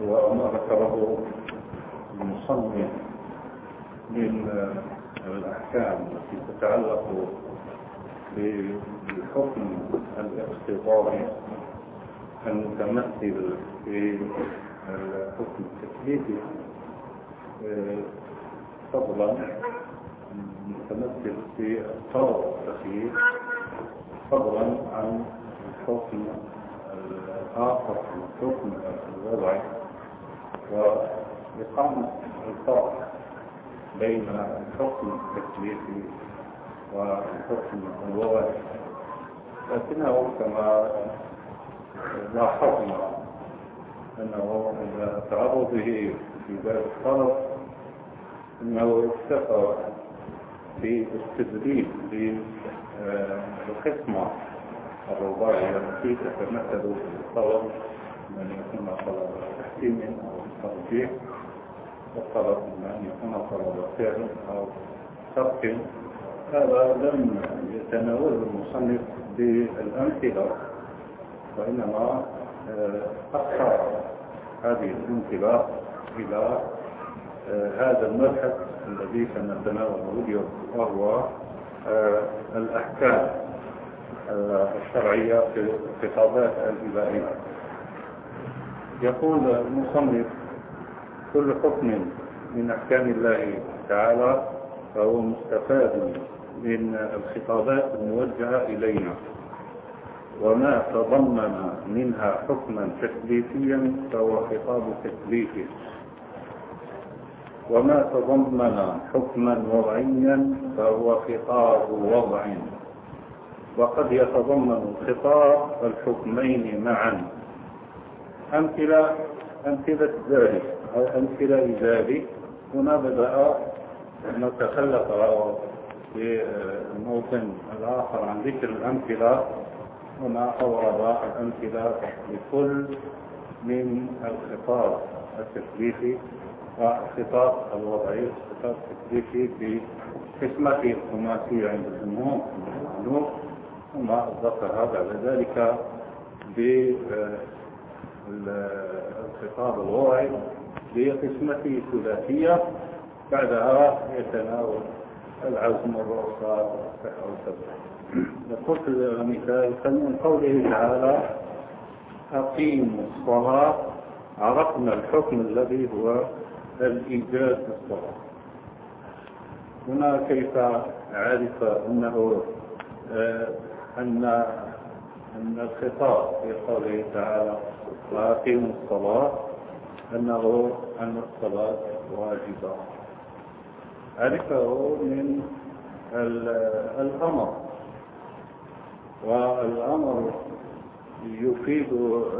وما ذكره المصنف من الأحكام التي تتعلق بحكم الاقتضاء المتمثل في الحكم التكليفي فضلا متمثل في الطلب التخيير فضلا عن الحكم الآخر الحكم الوضعي وإقامة الفرق بين الحكم التكليفي والحكم الوضعي لكنه كما لاحظنا أنه عند تعرضه في باب الطلب أنه اكتفى باستدليل بالقسمة الرباعية التي تتمثل في الطلب من يكون طلب تحكيم أو ترجيح والطلب من يكون طلب فعل أو ترك هذا لم يتناول المصنف بالأمثلة وإنما أخر هذه الأمثلة إلى هذا المبحث الذي سنتناوله اليوم وهو الأحكام. الشرعية في الخطابات الإبائية يقول المصنف كل حكم من أحكام الله تعالى فهو مستفاد من الخطابات الموجهة إلينا. وما تضمن منها حكما تكليفيا فهو خطاب تكليفي وما تضمن حكما وضعيا فهو خطاب وضع. وقد يتضمن الخطاب الحكمين معا. أمثلة أمثلة ذلك أو أمثلة ذلك هنا بدأ نتخلق في الموطن الآخر عن ذكر الأمثلة. هنا أورد الأمثلة لكل من الخطاب التكليفي والخطاب الوضعي الخطاب التكليفي في قسمته الخماسية عند الجمهور ثم ذكر بعد ذلك بالخطاب الوضعي بقسمته الثلاثية بعدها يتناول العزم والرؤساء والصحة والسبب نقول مثال من قوله تعالى أقيموا الصلاة عرفنا الحكم الذي هو الإيجاد بالصلاة هنا كيف عرف أنه أن أن الخطاب في قوله تعالى وأقيموا الصلاة أنه أن الصلاة واجبة. عرفه من الأمر. والأمر يفيد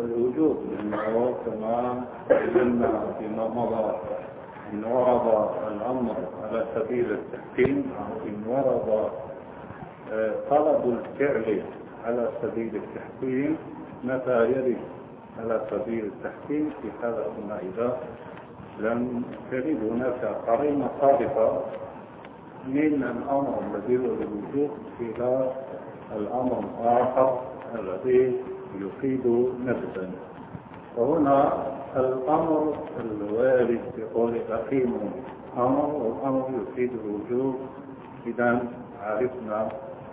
الوجوب لأنه كما قلنا فيما مضى إن ورد الأمر على سبيل التحكيم إن ورد طلب الفعل على سبيل التحكيم متى يرد على سبيل التحكيم في حالة ما إذا لم ترد هناك قرينة صادقة من الأمر الذي هو الوجوب إلى الأمر الآخر الذي يفيد نفسا وهنا الأمر الوارد بقول أقيم أمر والأمر يفيد الوجوب إذا عرفنا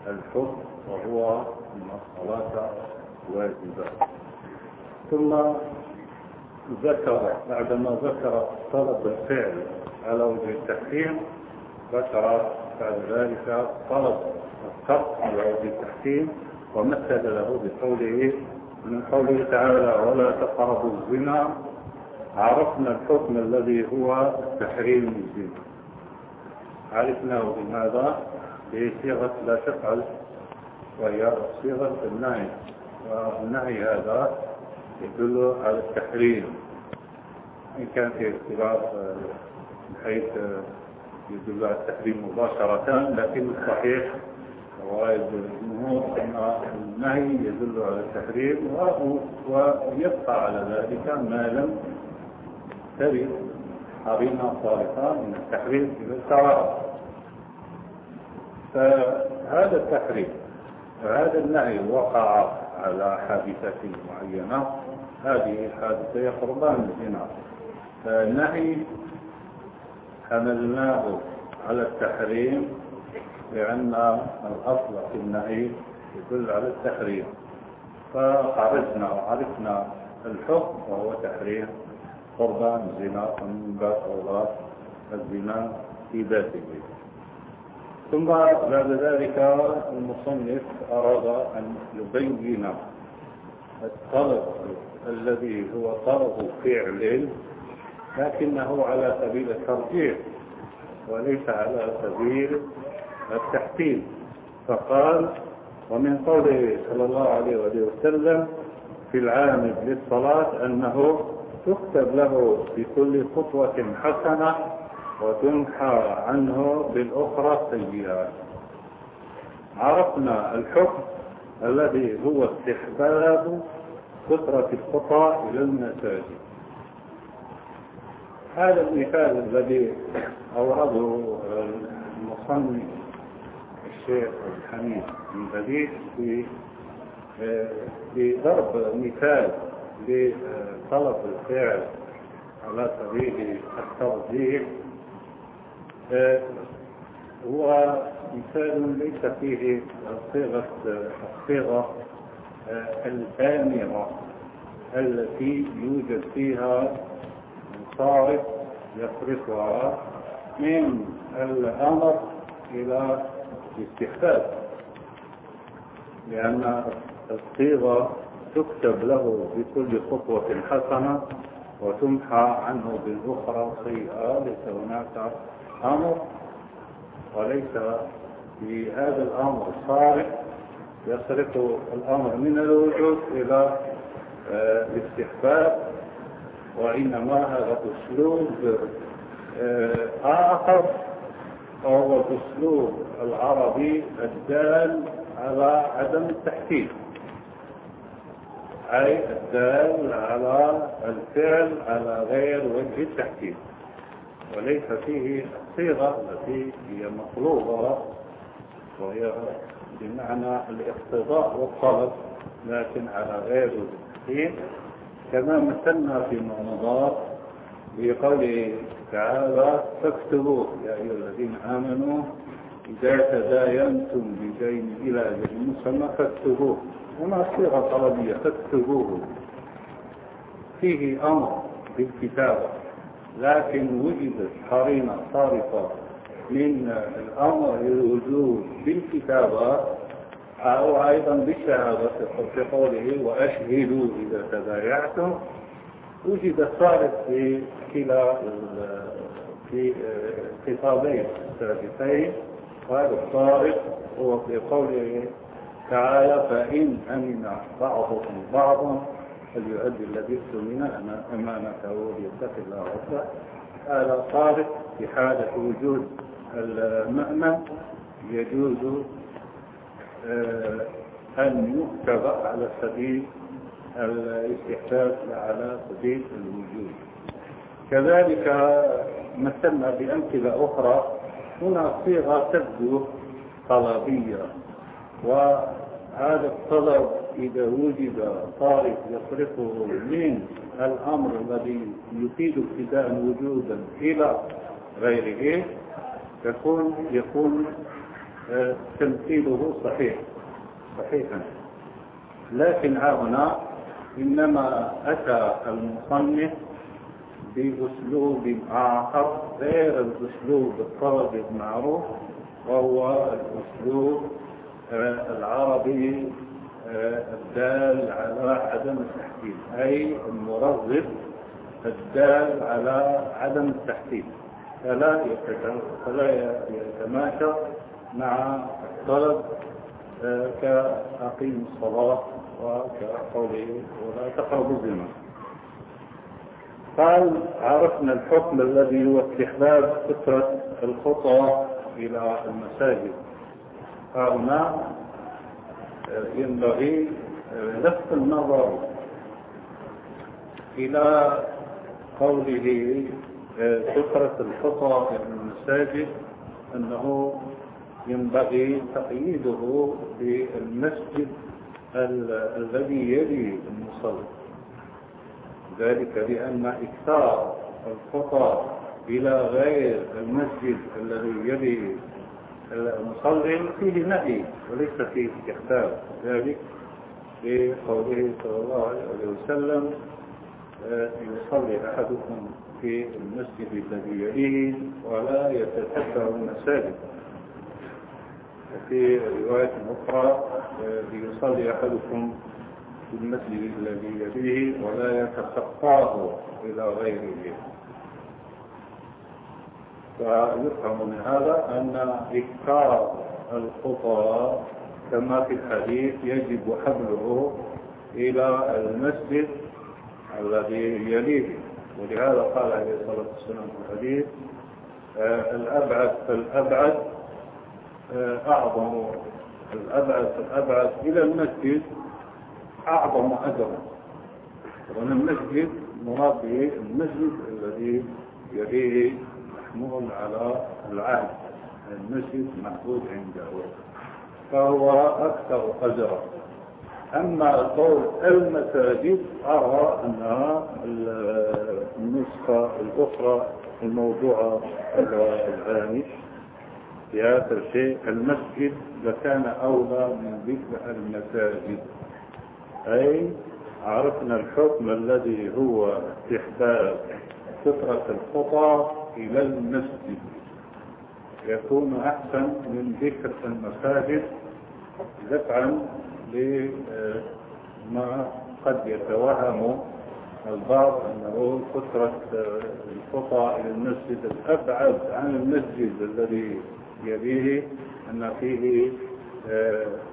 الحكم وهو أن الصلاة واجبة. ثم ذكر بعدما ذكر طلب الفعل على وجه التحكيم ذكر بعد ذلك طلب الترك على وجه التحكيم ومثل له بقوله من قوله تعالى ولا تقربوا الزنا. عرفنا الحكم الذي هو تحريم الزنا. عرفناه بماذا؟ بصيغة لا تفعل وهي صيغة النهي. والنهي هذا يدل على التحريم. إن كان في اختلاف بحيث يدل على التحريم مباشرة لكن الصحيح رواية الجمهور أن النهي يدل على التحريم ويبقى على ذلك ما لم ترد قرينة صالحة من التحريم إلى الكراهة فهذا التحريم وهذا النهي وقع على حادثة معينة هذه الحادثة هي قربان الزنا فالنهي حملناه على التحريم لأن الأصل في النهي يدل على التحريم. فعرفنا وعرفنا الحكم وهو تحريم قربان الزنا ومن باب الزنا في ذاته. ثم بعد ذلك المصنف أراد أن يبين الطلب الذي هو طلب فعل لكنه على سبيل الترجيح وليس على سبيل التحكيم. فقال ومن قوله صلى الله عليه وسلم في العامل للصلاة أنه تكتب له في كل خطوة حسنة وتنحى عنه بالأخرى سيئات عرفنا الحكم الذي هو استحباب كثرة الخطى إلى المساجد. هذا المثال الذي أورده المصنف الشيخ الحميد من بديل في بضرب مثال لطلب الفعل على سبيل الترجيح هو مثال ليس فيه صيغة الصيغة الآمرة التي يوجد فيها صارف يصرفها من الأمر إلى الاستحباب لأن الصيغة تكتب له بكل خطوة حسنة وتمحى عنه بالأخرى سيئة ليس هناك أمر وليس بهذا الأمر صارف يصرف الأمر من الوجود إلى آه، الاستحباب وإنما هذا أسلوب آه، آخر وهو الأسلوب العربي الدال على عدم التحكيم. أي الدال على الفعل على غير وجه التحكيم. وليس فيه الصيغة التي هي مطلوبة وهي بمعنى الاقتضاء والطلب لكن على غير التحكيم كما مثلنا في مضى بقوله تعالى فاكتبوا يا أيها الذين آمنوا إذا تداينتم بدين إلى أجل مسمى فاكتبوه. هنا صيغة طلبية فاكتبوه. فيه أمر بالكتابة. لكن وجدت قرينة صارفة من الأمر الوجود بالكتابة أو أيضا بالشهادة في قوله وأشهدوا إذا تبايعتم. وجد صارف في كلا في خطابين سابقين وهذا الصارف هو في قوله تعالى فإن أمن بعضكم بعضا فليؤدي الذي اؤتمن أمانته وليتق الله ربه هذا صارف في حالة وجود المأمن يجوز آه، أن يكتب على سبيل الاستحباب على سبيل الوجود. كذلك مثلنا بأمثلة أخرى هنا صيغة تبدو طلبية وهذا الطلب إذا وجد طارق يصرفه من الأمر الذي يفيد ابتداء وجودا إلى غيره يكون يكون آه، تمثيله صحيح صحيحا. لكن هنا إنما أتى المصنف بأسلوب آخر غير الأسلوب الطلب المعروف وهو الأسلوب آه، العربي الدال على عدم التحكيم أي المرغب الدال على عدم التحكيم. فلا يتماشى مع الطلب آه، كأقيم الصلاة وكقوله ولا تقربوا الزنا قال عرفنا الحكم الذي هو استحباب فترة الخطى إلى المساجد. هنا ينبغي لفت النظر إلى قوله فترة الخطى إلى المساجد أنه ينبغي تقييده بالمسجد الذي يلي المصلي. ذلك لأن إكثار الخطى إلى غير المسجد الذي يلي المصلي فيه نهي وليس فيه استحباب ذلك بقوله صلى الله عليه وسلم آه، يصلي أحدكم في المسجد الذي يليه ولا يتتبع المساجد وفي رواية أخرى آه، ليصلي أحدكم في المسجد الذي يليه ولا يتخطاه إلى غيره. فيفهم من هذا أن إكثار الخطى كما في الحديث يجب حمله إلى المسجد الذي يليه. ولهذا قال عليه الصلاة والسلام في الحديث آه، الأبعد فالأبعد آه، أعظم الأبعد فالأبعد إلى المسجد أعظم أجرا. وأن المسجد مراد المسجد الذي يليه محمول على العهد المسجد محدود عنده. فهو أكثر أجرا. أما قول المساجد أرى أنها النسخة الأخرى الموضوعة الهامش في هذا الشيء المسجد لكان أولى من ذكر المساجد. أي عرفنا الحكم الذي هو استحباب. فطرة الخطى إلى المسجد. يكون أحسن من ذكر المساجد دفعا لما قد يتوهم البعض أنه فترة الخطى إلى المسجد الأبعد عن المسجد الذي يليه أن فيه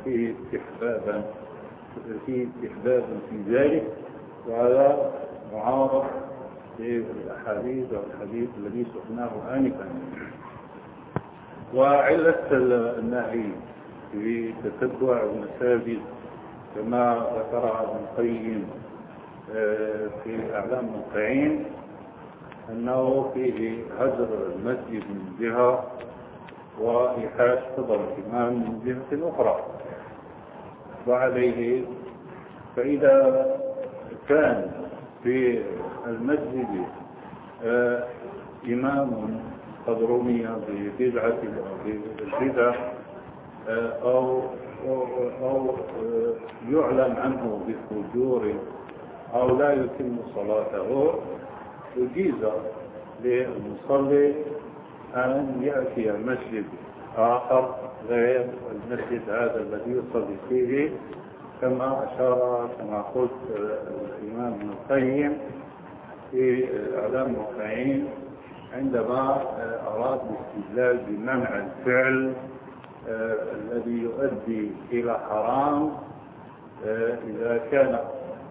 فيه استحبابا فيه استحباب في ذلك. وهذا معارض للأحاديث والحديث الذي سقناه آنفا. وعلة النهي في تتبع المساجد كما ذكر ابن القيم آه، في أعلام الموقعين أنه فيه هجر المسجد من جهة وإيحاش فضل الإمام من جهة أخرى. وعليه فإذا كان في المسجد آه، إمام قد رمي ببدعة أو ببدعة أو, أو يعلم عنه بفجور أو لا يتم صلاته. يجيز للمصلي أن يأتي مسجد آخر غير المسجد هذا الذي يصلي فيه كما أشار كما قلت الإمام ابن القيم في إعلام الموقعين عندما أراد الاستدلال بمنع الفعل آه، الذي يؤدي إلى حرام آه، إذا كان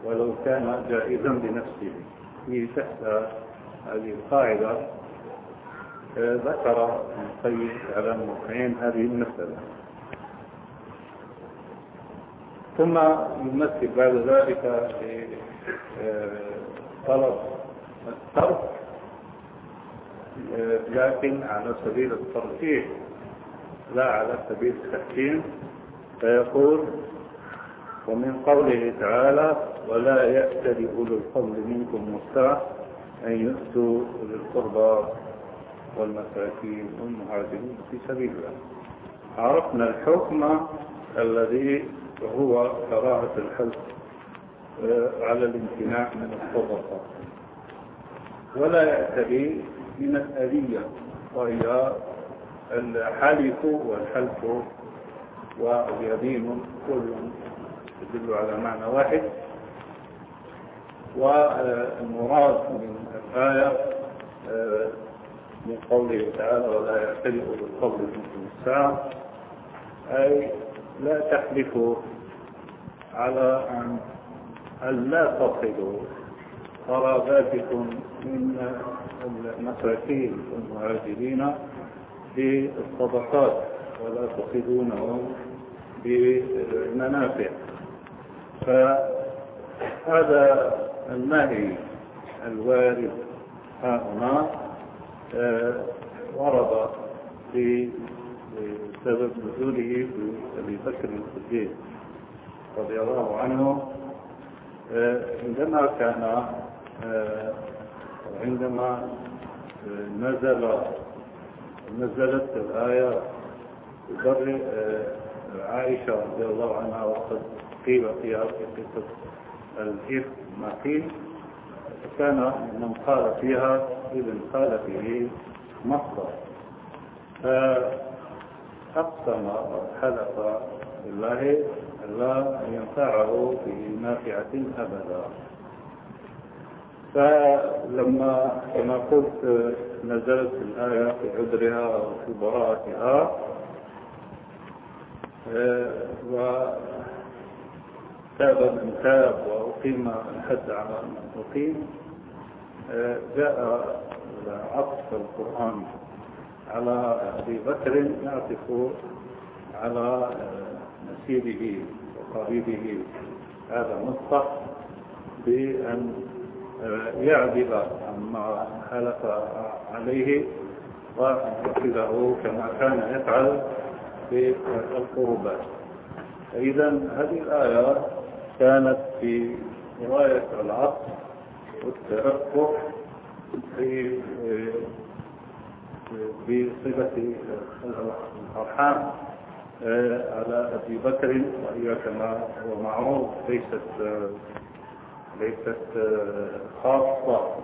ولو كان جائزا بنفسه. في تحت هذه القاعدة آه، ذكر القيم على الموقعين هذه المسألة. ثم يمثل بعد ذلك طلب الترك لكن على سبيل الترتيب لا على سبيل التحكيم فيقول ومن قوله تعالى ولا يأتل أولو الفضل منكم والسعة أن يؤتوا أولي القربى والمساكين والمهاجرين في سبيل الله. عرفنا الحكم الذي هو كراهة الحلف آه، على الامتناع من الصدقة. ولا يأتلي من الأذية وهي الحلف والحلف واليمين كل يدل على معنى واحد. والمراد من الآية من قوله تعالى ولا يعترف بالقول منكم الساعة أي لا تحلفوا على أن لا تصلوا قراباتكم من المساكين والمهاجرين بالصدقات ولا تصلونهم بالمنافع فهذا النهي الوارد ها هنا آه، ورد في سبب نزوله في أبي بكر الصديق رضي الله عنه. آه، عندما كان آه، عندما نزل نزلت الآية بر عائشة رضي الله عنها وقد قيل فيها في قصة الإفك ما قيل كان من قال فيها ابن قال فيه مصدر. فأقسم حلف بالله لا ينفعه بنافعة أبدا. فلما كما قلت نزلت الآية في عذرها وفي براءتها وتاب من تاب وأقيم الحد على من أقيم جاء عطف القرآن. على أبي بكر يعطف على نسيبه وقريبه هذا مصطح بأن يعدل عما حلف عليه وأن يأخذه كما كان يفعل في القربات إذا هذه الآية كانت في رواية العصر والترفق في بصفة الأرحام على أبي بكر وهي كما هو معروف ليست ليست خاصة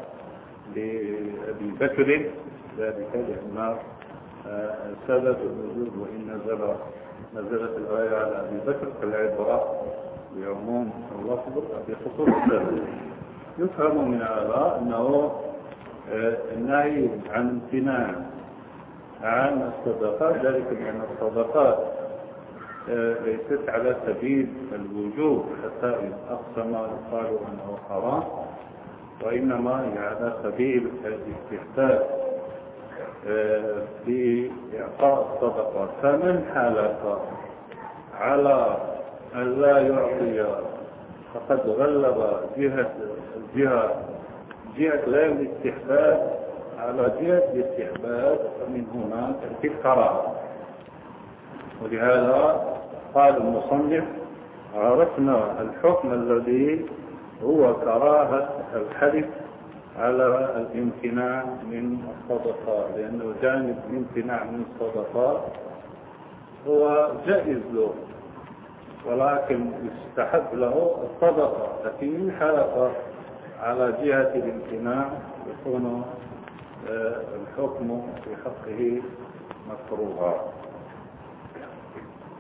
لأبي بكر ذلك لأن سبب النزول وإن نزل نزلت الآية على أبي بكر كالعبرة بعموم اللفظ بخصوص السبب. يفهم من هذا أنه آه، النهي عن امتناع عن الصدقات ذلك لأن الصدقات آه، ليست على سبيل الوجوب حتى أقسم قالوا أنه حرام وإنما هي على سبيل الاستحباب آه، في إعطاء الصدقات فمن حالك على أن لا يعطي فقد غلب جهة الجهة جهة لا الاستحباب على جهة الاستحباب فمن هنا في الكراهة ولهذا قال المصنف عرفنا الحكم الذي هو كراهة الحلف على الامتناع من الصدقات لأنه جانب الامتناع من الصدقات هو جائز له ولكن يستحب له الصدقة. لكن حلف على جهة الامتناع يكون الحكم في حقه مكروها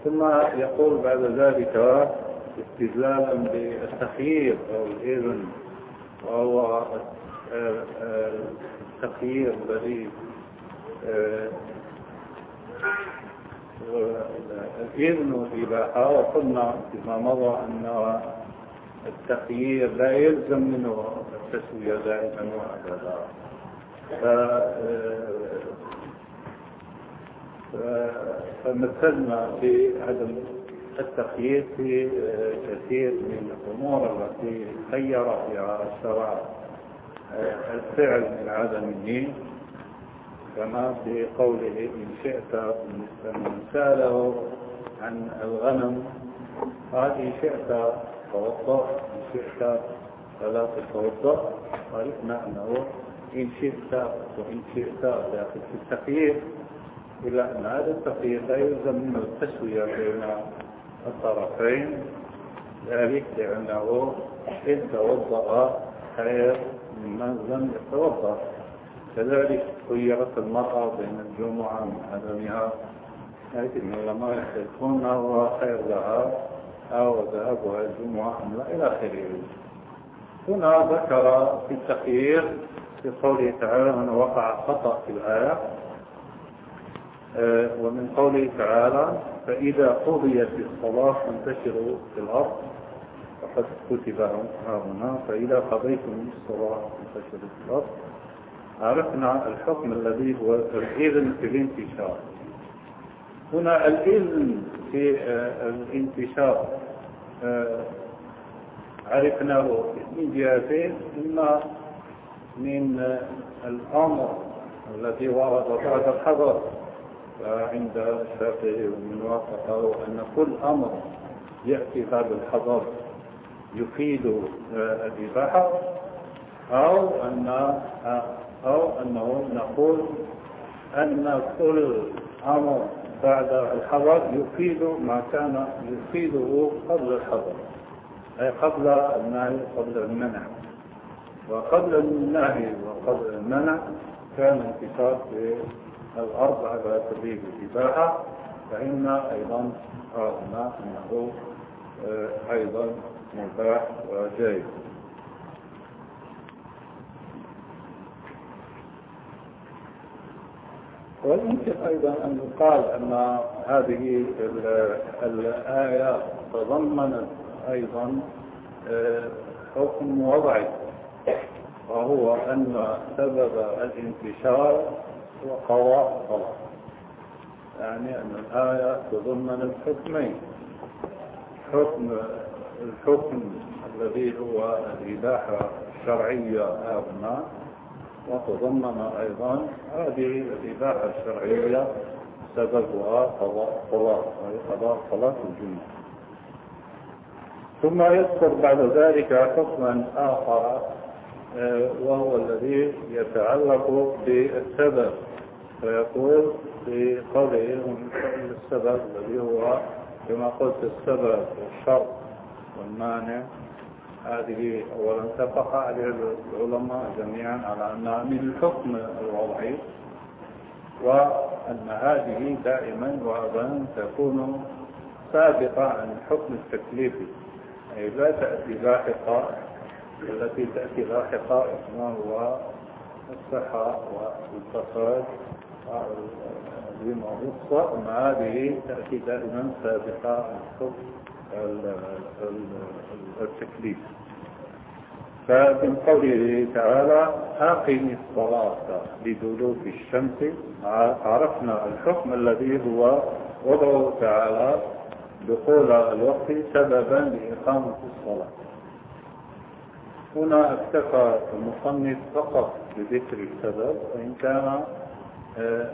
ثم يقول بعد ذلك استدلالا بالتخيير أو الإذن وهو التخيير الذي الإذن والإباحة. وقلنا فيما مضى أن التخيير لا يلزم منه التسوية دائما وأبدا. فمثلنا بعدم التخيير في كثير من الأمور التي خير فيها الشرع الفعل من عدم الدين كما في قوله إن شئت من سأله عن الغنم قال إن شئت توضأ إن شئت فلا تتوضأ عرفنا أنه إن شئت وإن شئت داخل في التخيير إلا أن هذا التخيير لا يلزم من التسوية بين الطرفين ذلك لأنه إن توضأ خير ممن لم يتوضأ. كذلك خيرت المرأة بين الجمعة من عدمها لكن العلماء يختلفون هو خير لها أو ذهبها الجمعة أم لا إلى آخره. هنا ذكر في التخيير في قوله تعالى أن وقع خطأ في الآية آه، ومن قوله تعالى فإذا قضيت الصلاة فانتشروا في الأرض وقد كتب هنا فإذا قضيتم الصلاة انتشر الأرض. عرفنا الحكم الذي هو الإذن في الانتشار. هنا الإذن في آه، الانتشار آه، عرفناه من جهتين إما من الأمر الذي ورد بعد الحضر عند الشافعي ومن وافقه أن كل أمر يأتي بعد الحضر يفيد الإباحة أو أن أو أنه نقول أن كل أمر بعد الحضر يفيد ما كان يفيده قبل الحضر. أي قبل النهي قبل المنع. وقبل النهي وقبل المنع كان انتصار في الأرض على سبيل الإباحة فإن أيضا رأينا أنه آه، أيضا مباح وجائز. ويمكن أيضا أن يقال أن هذه الآية تضمنت أيضا آه، حكم وضعي وهو أن سبب الانتشار هو قضاء الصلاة يعني أن الآية تضمن الحكمين. حكم الحكم الذي هو الإباحة الشرعية هنا وتضمن أيضا هذه الإباحة الشرعية سببها قضاء الصلاة وهي قضاء صلاة الجمعة. ثم يذكر بعد ذلك حكما آخر آه، وهو الذي يتعلق بالسبب. فيقول في قوله السبب الذي هو كما قلت السبب والشرط والمانع. هذه أولا اتفق عليها العلماء جميعا على أنها من الحكم الوضعي وأن هذه دائما وأبدا تكون سابقة عن الحكم التكليفي أي لا تأتي لاحقة التي تأتي لاحقة ما هو الصحة والفساد رخصة أن هذه تأتي دائما سابقة الحكم التكليف. فمن قوله تعالى أقم الصلاة لدلوك الشمس. عرفنا الحكم الذي هو وضعه تعالى دخول الوقت سببا لإقامة الصلاة. هنا اكتفى المصنف فقط بذكر السبب وإن كان آه،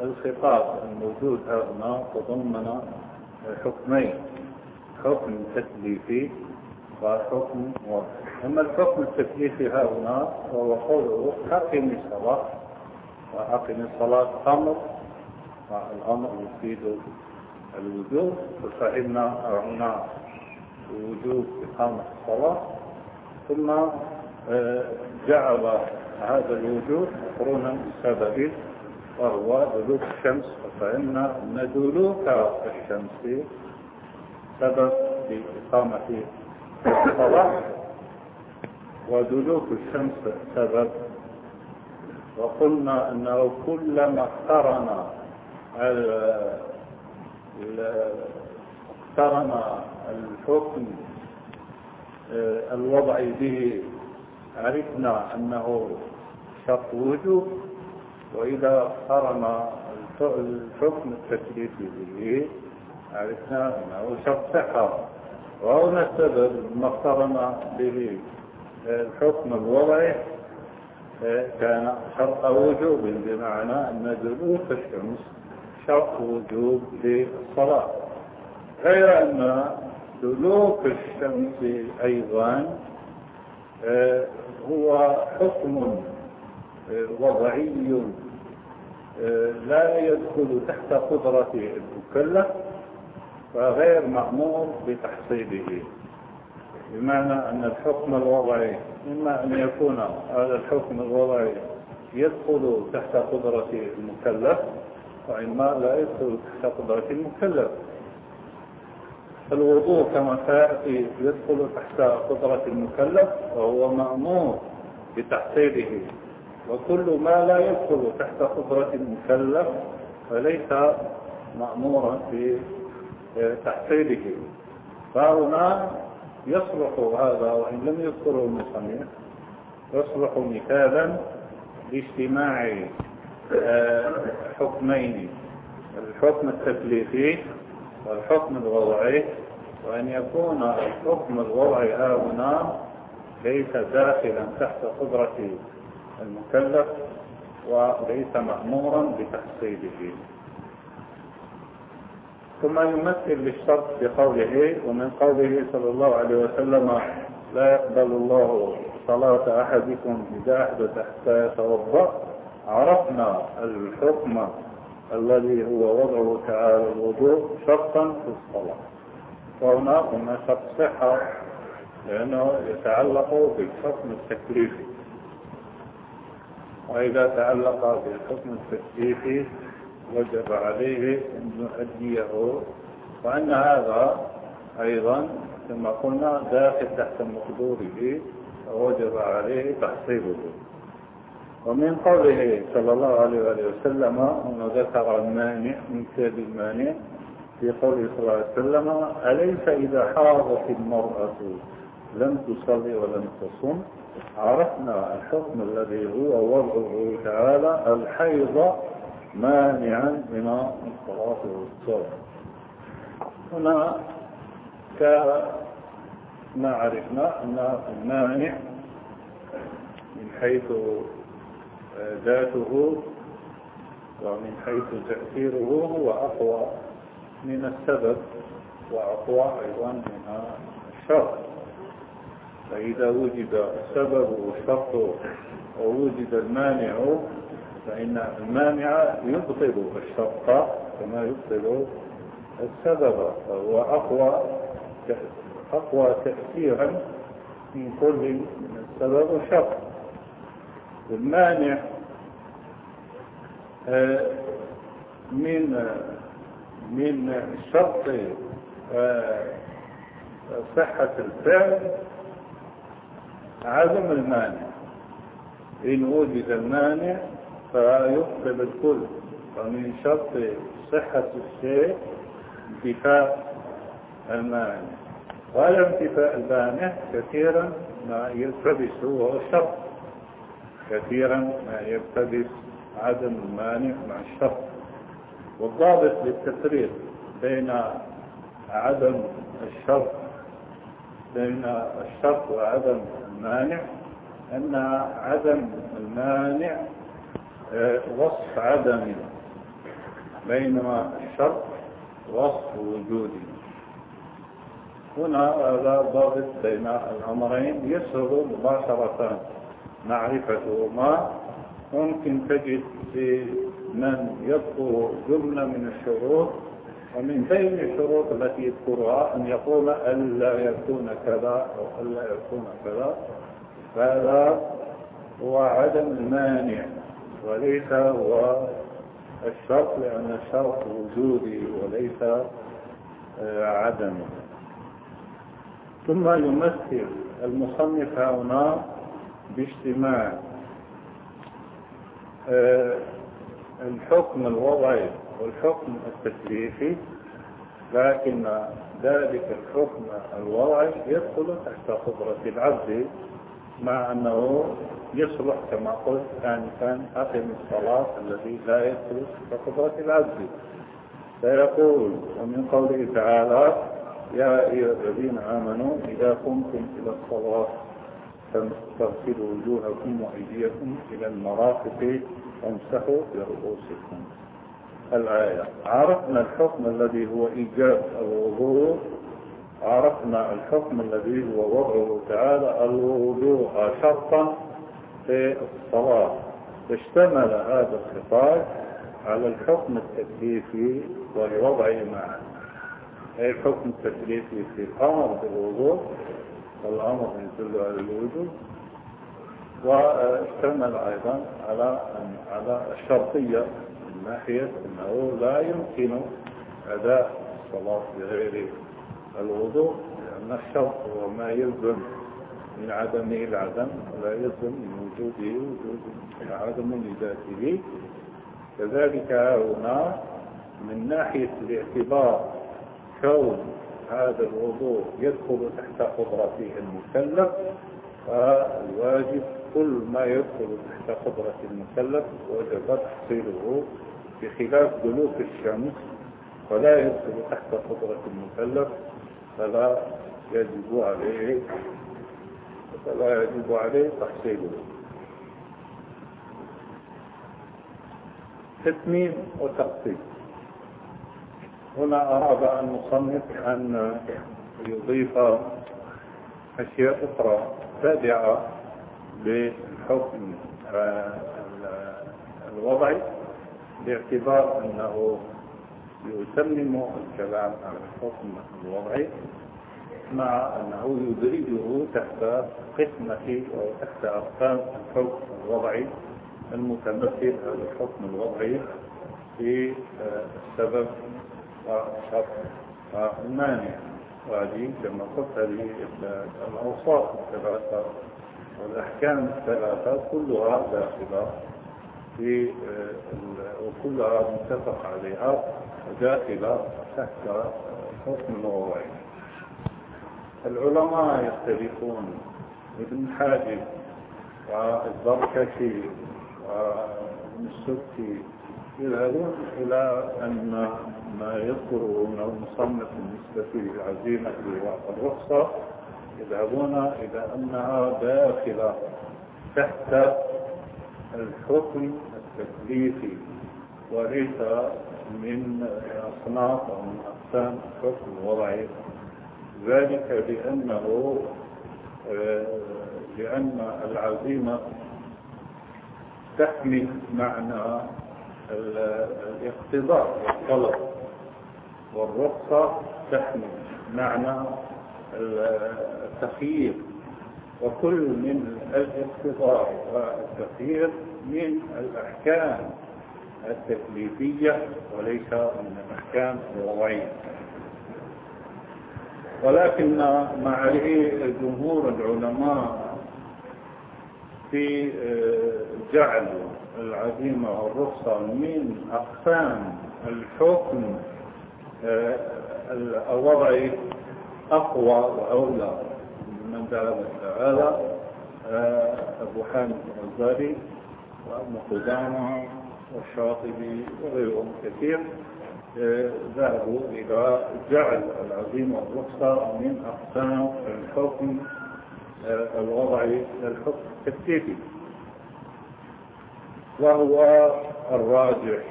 الخطاب الموجود هنا تضمن حكمين حكم تكليفي وحكم وضع أما الحكم التكليفي هنا وهو قوله أقم الصلاة وأقم الصلاة أمر والأمر يفيد الوجوب ففهمنا هنا وجوب إقامة الصلاة. ثم آه، جعل هذا الوجوب مقرونا بسبب وهو دلوك الشمس فإن أن دلوك الشمس سبب لإقامة الصلاة. ودلوك الشمس سبب. وقلنا أنه كلما اقترن اقترن الحكم آه، الوضعي به. عرفنا أنه شرط وجوب وإذا قرن الحكم التكليفي به عرفنا أنه شرط صحة وهنا السبب ما اقترن به الحكم الوضعي كان شرط وجوب بمعنى أن دلوك الشمس شرط وجوب للصلاة. غير أن دلوك الشمس أيضا آه، هو حكم وضعي آه، لا يدخل تحت قدرة المكلف فغير مأمور بتحصيله. بمعنى أن الحكم الوضعي إما أن يكون هذا الحكم الوضعي يدخل تحت قدرة المكلف وإما لا يدخل تحت قدرة المكلف. الوضوء كما سيأتي يدخل تحت قدرة المكلف وهو مأمور بتحصيله. وكل ما لا يدخل تحت قدرة المكلف فليس مأمورا في تحصيله. فهنا يصلح هذا وإن لم يذكره المصنف يصلح مثالا لاجتماع حكمين الحكم التكليفي والحكم الوضعي وأن يكون الحكم الوضعي هنا ليس داخلا تحت قدرة المكلف وليس مأمورا بتحصيله. ثم يمثل للشرط بقوله ومن قوله صلى الله عليه وسلم لا يقبل الله صلاة أحدكم إذا أحدث حتى يتوضأ. عرفنا الحكم الذي هو وضعه تعالى الوضوء شرطا في الصلاة. قلنا شرط صحة لأنه يتعلق بالحكم التكليفي. وإذا تعلق بالحكم التكليفي وجب عليه أن يؤديه. وأن هذا أيضا كما قلنا داخل تحت مقدوره ووجب عليه تحصيله. ومن قوله صلى الله عليه وآله وسلم أنه ذكر المانع من كتاب المانع في قوله صلى الله عليه وسلم أليس إذا حاضت المرأة لم تصلي ولم تصم عرفنا الحكم الذي هو وضعه تعالى الحيض مانعا من الصلاة والصوم هنا كما عرفنا أن المانع من حيث ذاته ومن حيث تأثيره هو أقوى من السبب وأقوى أيضا من الشرط فإذا وجد السبب والشرط ووجد المانع فإن المانع يبطل الشرط كما يبطل السبب فهو أقوى أقوى تأثيرا من كل من السبب والشرط المانع آه، من من شرط آه، صحة الفعل عدم المانع. إن وجد المانع فيقبل الكل ومن شرط صحة الشيء انتفاء المانع. وهذا انتفاء المانع كثيرا ما يلتبس هو الشرط كثيرا ما يلتبس عدم المانع مع الشرط والضابط للتفريق بين عدم الشرط بين الشرط وعدم المانع أن عدم المانع آه، وصف عدمي بينما الشرط وصف وجودي هنا هذا ضابط بين الأمرين يسهل مباشرة معرفته ممكن تجد في من يذكر جملة من الشروط ومن بين الشروط التي يذكرها أن يقول ألا يكون كذا أو ألا يكون كذا. فهذا هو عدم المانع وليس هو الشرط لأن الشرط وجودي وليس آه، عدمي ثم يمثل المصنف هنا باجتماع آه، الحكم الوضعي والحكم التكليفي لكن ذلك الحكم الوضعي يدخل تحت قدرة العبد مع أنه يصلح كما قلت آنفا أقم الصلاة الذي لا يدخل تحت قدرة العبد. فيقول ومن قوله تعالى يا أيها الذين آمنوا إذا قمتم إلى الصلاة فاغسلوا وجوهكم وأيديكم إلى المرافق وامسحوا برؤوسكم. الآية عرفنا الحكم الذي هو إيجاب الوضوء. عرفنا الحكم الذي هو وضعه تعالى. الوضوء شرطا في الصلاة. اشتمل هذا الخطاب على الحكم التكليفي والوضع معا أي الحكم التكليفي في الأمر بالوضوء؟ والأمر يدل على الوجود واشتمل أيضا على على الشرطية من ناحية أنه لا يمكن أداء الصلاة بغير الوضوء لأن الشرط هو ما يلزم من عدمه العدم ولا يلزم من وجوده وجود عدم لذاته. كذلك هنا من ناحية الاعتبار كون هذا الوضوء يدخل تحت قدرة المكلف فالواجب كل ما يدخل تحت قدرة المكلف وجب تحصيله بخلاف دلوك الشمس فلا يدخل تحت قدرة المكلف فلا يجب عليه فلا يجب عليه تحصيله. تتميم وتقسيم. هنا أراد المصنف أن يضيف أشياء أخرى تابعة للحكم آه، الوضعي باعتبار أنه يتمم الكلام على الحكم الوضعي مع أنه يدرجه تحت قسمة أو تحت أقسام الحكم الوضعي المتمثل هذا الحكم الوضعي في آه، السبب والمانع وهذه كما قلت هذه الأوصاف الثلاثة والأحكام الثلاثة كلها داخلة في آه، وكلها متفق عليها داخلة تحت حكم الوضعي العلماء يختلفون ابن حاجب والزركشي وابن يذهبون إلى أن ما يذكره من المصنف بالنسبة للعزيمة والرخصة يذهبون إلى أنها داخلة تحت الحكم التكليفي وليس من أصناف أو من أقسام الحكم الوضعي ذلك لأنه لأن العزيمة تحمل معنى الاقتضاء. والطلب والرخصة تحمل معنى التخيير. وكل من الاقتضاء والتخيير من الأحكام التكليفية وليس من الأحكام الوضعية. ولكن مع جمهور العلماء في جعل العزيمة والرخصة من أقسام الحكم آه، الوضعي أقوى وأولى. من ذهب هذا آه، أبو حامد الغزالي وأبو قدامة والشاطبي وغيرهم كثير آه، ذهبوا إلى جعل العزيمة والرخصة من أقسام الحكم الوضعي للحكم التكتيكي. وهو الراجح.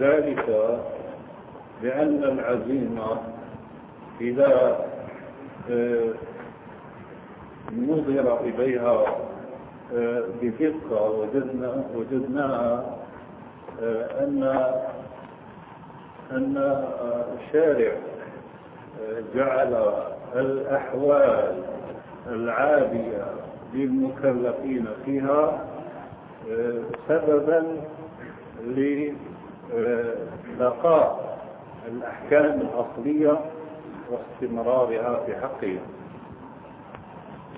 ذلك لأن العزيمة إذا آه، نظر إليها آه، بدقة وجدنا وجدناها آه، أن أن الشارع جعل الأحوال العادية للمكلفين فيها سببا لبقاء الأحكام الأصلية واستمرارها في حقها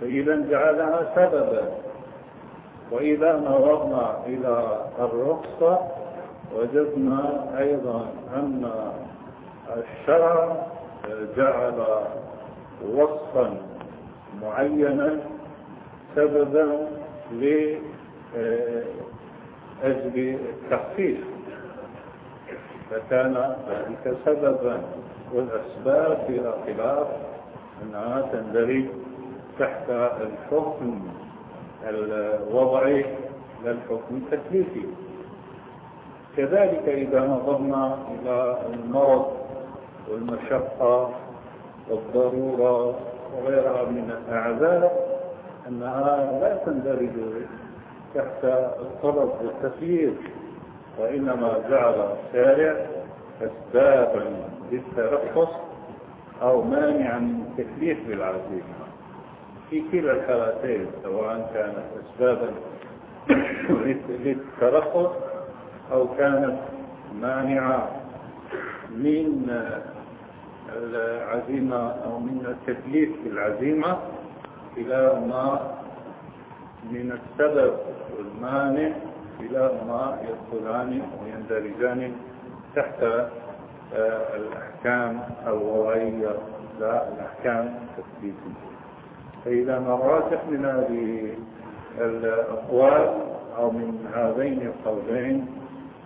فإذا جعلها سببا. وإذا نظرنا إلى الرخصة وجدنا أيضا أن الشرع جعل وصفا معينا سببا أجل التخفيف. فكان ذلك سببا والأسباب فيها خلاف أنها تندرج تحت الحكم الوضعي للحكم التكليفي. كذلك إذا نظرنا إلى المرض والمشقة والضرورة وغيرها من الأعذار أنها لا تندرج تحت الطلب والتخيير وإنما جعل الشارع أسبابا للترخص أو مانعا من التكليف بالعزيمة في كلا الحالتين سواء كانت أسبابا للترخص أو كانت مانعة من العزيمة أو من التكليف بالعزيمة إلى ما من السبب والمانع إلى ما يدخلان ويندرجان تحت آه، الأحكام الوضعية لا الأحكام التثبيتية فإذا نراجع من هذه الأقوال أو من هذين القولين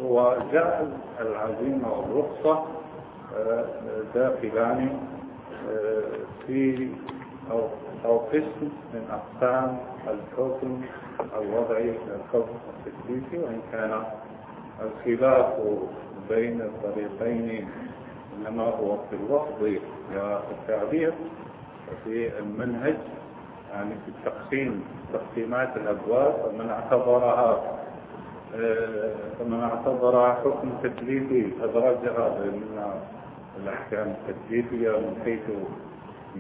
هو جعل العزيمة والرخصة آه، داخلان آه، في أو أو قسم من أقسام الحكم الوضعي الحكم التكليفي وإن كان الخلاف بين الطريقين إنما هو في اللفظ والتعبير وفي المنهج يعني في التقسيم تقسيمات الأبواب فمن اعتبرها فمن اعتبرها حكم تكليفي أدرجها ضمن الأحكام التكليفية من حيث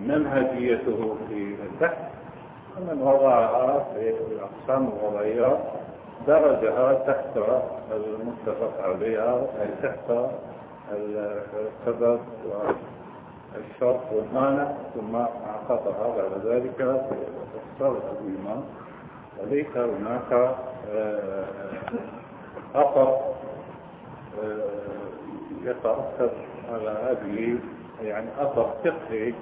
منهجيته في البحث؟ ومن وضعها في الأقسام الوضعية درجها تحت المتفق عليها أي تحت السبب والشرط والمانع ثم عقدها بعد ذلك في الأقسام العظيمة وليس هناك آه، أثر آه، يترتب على هذه يعني أثر فقهي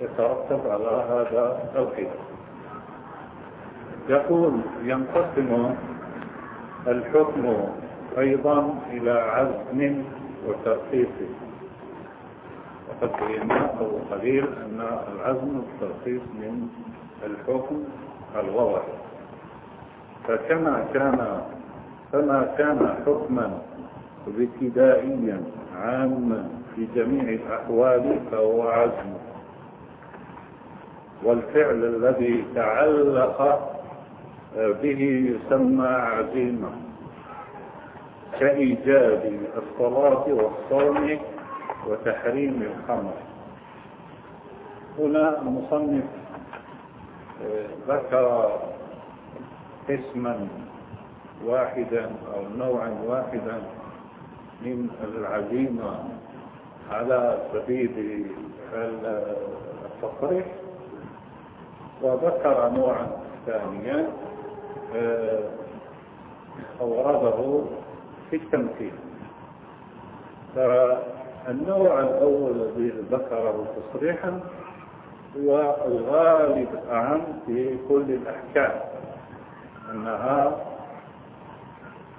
يترتب على هذا الخلاف يقول ينقسم الحكم أيضا إلى عزم وترخيص. وقد بينا قبل قليل أن العزم والترخيص من الحكم الوضعي فكما كان فما كان حكما ابتدائيا عاما في جميع الأحوال فهو عزم. والفعل الذي تعلق به يسمى عزيمة. كإيجاب الصلاة والصوم وتحريم الخمر. هنا المصنف آه، ذكر اسما واحدا أو نوعا واحدا من العزيمة على سبيل التصريح وذكر نوعا ثانيا أورده في التمثيل. فالنوع الأول الذي ذكره تصريحا هو الغالب الأعم في كل الأحكام أنها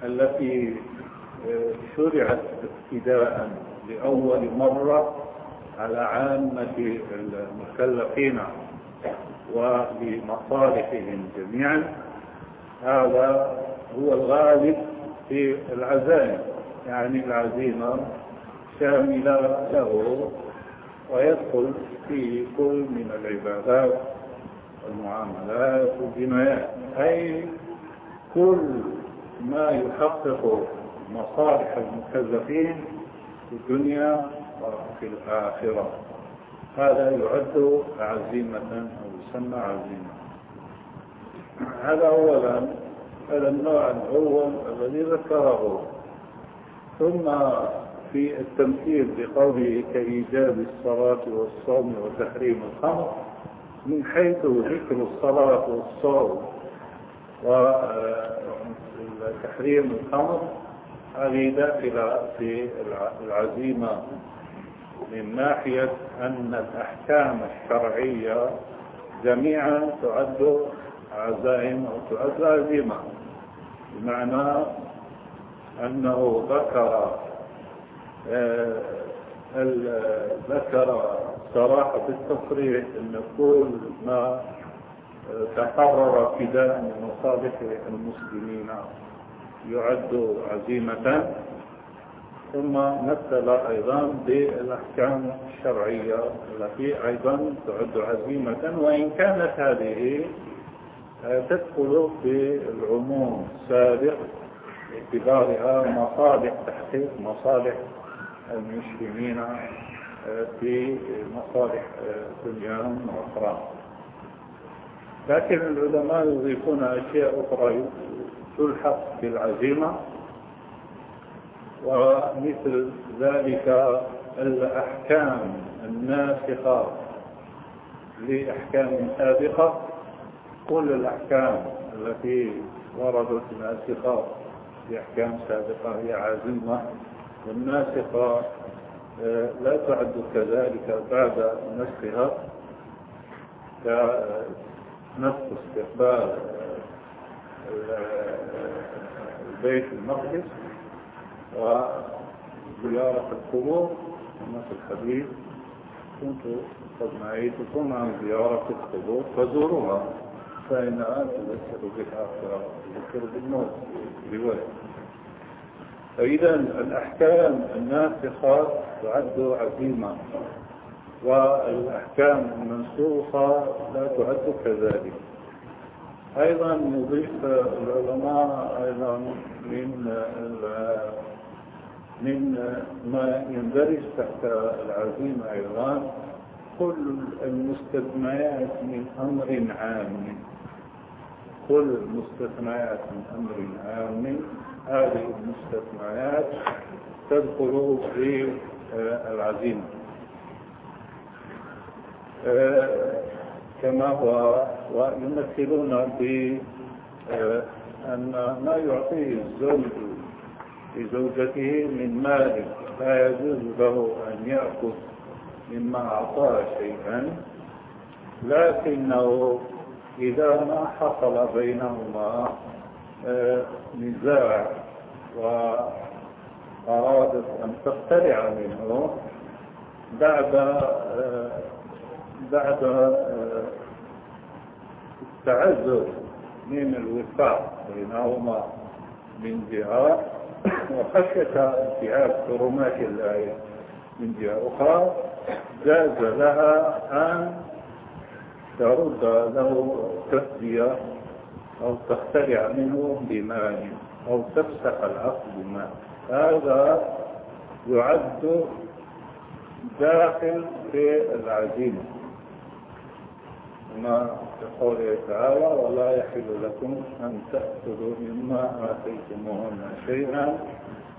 التي شرعت ابتداء لأول مرة على عامة المكلفين. ولمصالحهم جميعا. هذا هو الغالب في العزائم يعني العزيمة شاملة له ويدخل فيه كل من العبادات والمعاملات والجنايات أي كل ما يحقق مصالح المكلفين في الدنيا وفي الآخرة. هذا يعد عزيمة أو يسمى عزيمة هذا أولا هذا النوع الأول الذي ذكره. ثم في التمثيل بقوله كإيجاب الصلاة والصوم وتحريم الخمر من حيث ذكر الصلاة والصوم وتحريم الخمر هذه داخلة في العزيمة من ناحية أن الأحكام الشرعية جميعا تعد عزائم أو تعد عزيمة بمعنى أنه ذكر آه، ذكر صراحة التصريح أن كل ما تقرر ابتداء من مصالح المسلمين يعد عزيمة. ثم مثل أيضا بالأحكام الشرعية التي أيضا تعد عزيمة وإن كانت هذه تدخل في العموم السابق باعتبارها مصالح تحقيق مصالح المسلمين في مصالح دنياهم وأخرى. لكن العلماء يضيفون أشياء أخرى تلحق بالعزيمة. ومثل ذلك الأحكام الناسخة لأحكام سابقة. كل الأحكام التي وردت ناسخة لأحكام سابقة هي عزيمة والناسخة آه، لا تعد كذلك بعد نسخها كنسخ استقبال البيت المقدس. وزيارة القبور في الحديث. كنت قد نهيتكم عن زيارة القبور فزوروها فإنها تذكر بها تذكر بالموت. رواية. فإذا الأحكام الناسخة تعد عزيمة والأحكام المنسوخة لا تعد كذلك. أيضا يضيف العلماء أيضا من من ما يندرج تحت العزيمة أيضا كل المستثنيات من أمر عام. كل المستثنيات من أمر عام. هذه المستثنيات تدخل في العزيمة. كما هو ويمثلون بأن ما يعطيه الزوج لزوجته من مال لا يجوز له أن يأخذ مما أعطاه شيئا لكنه إذا ما حصل بينهما نزاع وأرادت أن تقتلع منه بعد بعد التعذر من الوفاق بينهما من جهة وخشية انتهاك حرمات الله من جهة أخرى جاز لها أن ترد له تهدية أو تخترع منه بمال أو تفسخ العقد بمال. هذا يعد داخل في العزيمة. ما قوله تعالى ولا يحل لكم أن تأخذوا مما آتيتموهن شيئا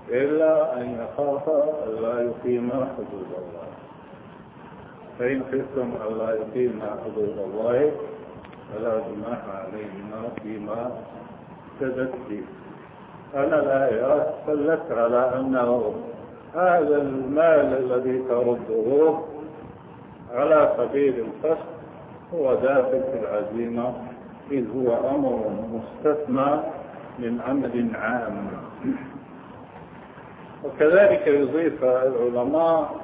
إلا أن يخافا ألا يقيما حدود الله. فإن خفتم ألا يقيما حدود الله فلا جناح عليهما فيما افتدت به أنا الآيات دلت على أنه هذا المال الذي ترده على سبيل الفسق هو داخل في العزيمة إذ هو أمر مستثنى من أمر عام. وكذلك يضيف العلماء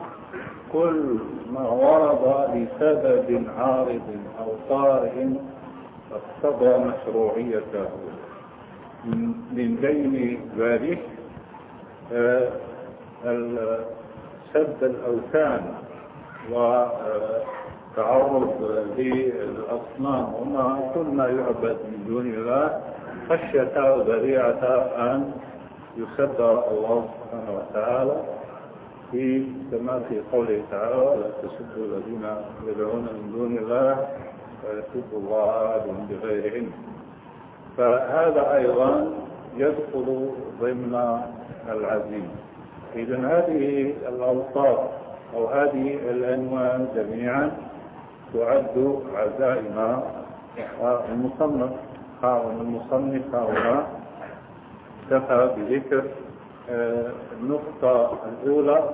كل ما ورد لسبب عارض أو طارئ اقتضى مشروعيته. من بين ذلك آه، سد الأوثان وتعرض للأصنام وما كل ما يعبد من دون الله خشية ذريعة أن يسد الله سبحانه وتعالى. في كما في قوله تعالى لا تسبوا الذين يدعون من دون الله ويسبوا الله بغير علم فهذا أيضا يدخل ضمن العزيمة إذا هذه الأوصاف أو هذه الأنواع جميعا تعد عزائم المصنف. المصنف هنا. كفى بذكر آه، النقطة الأولى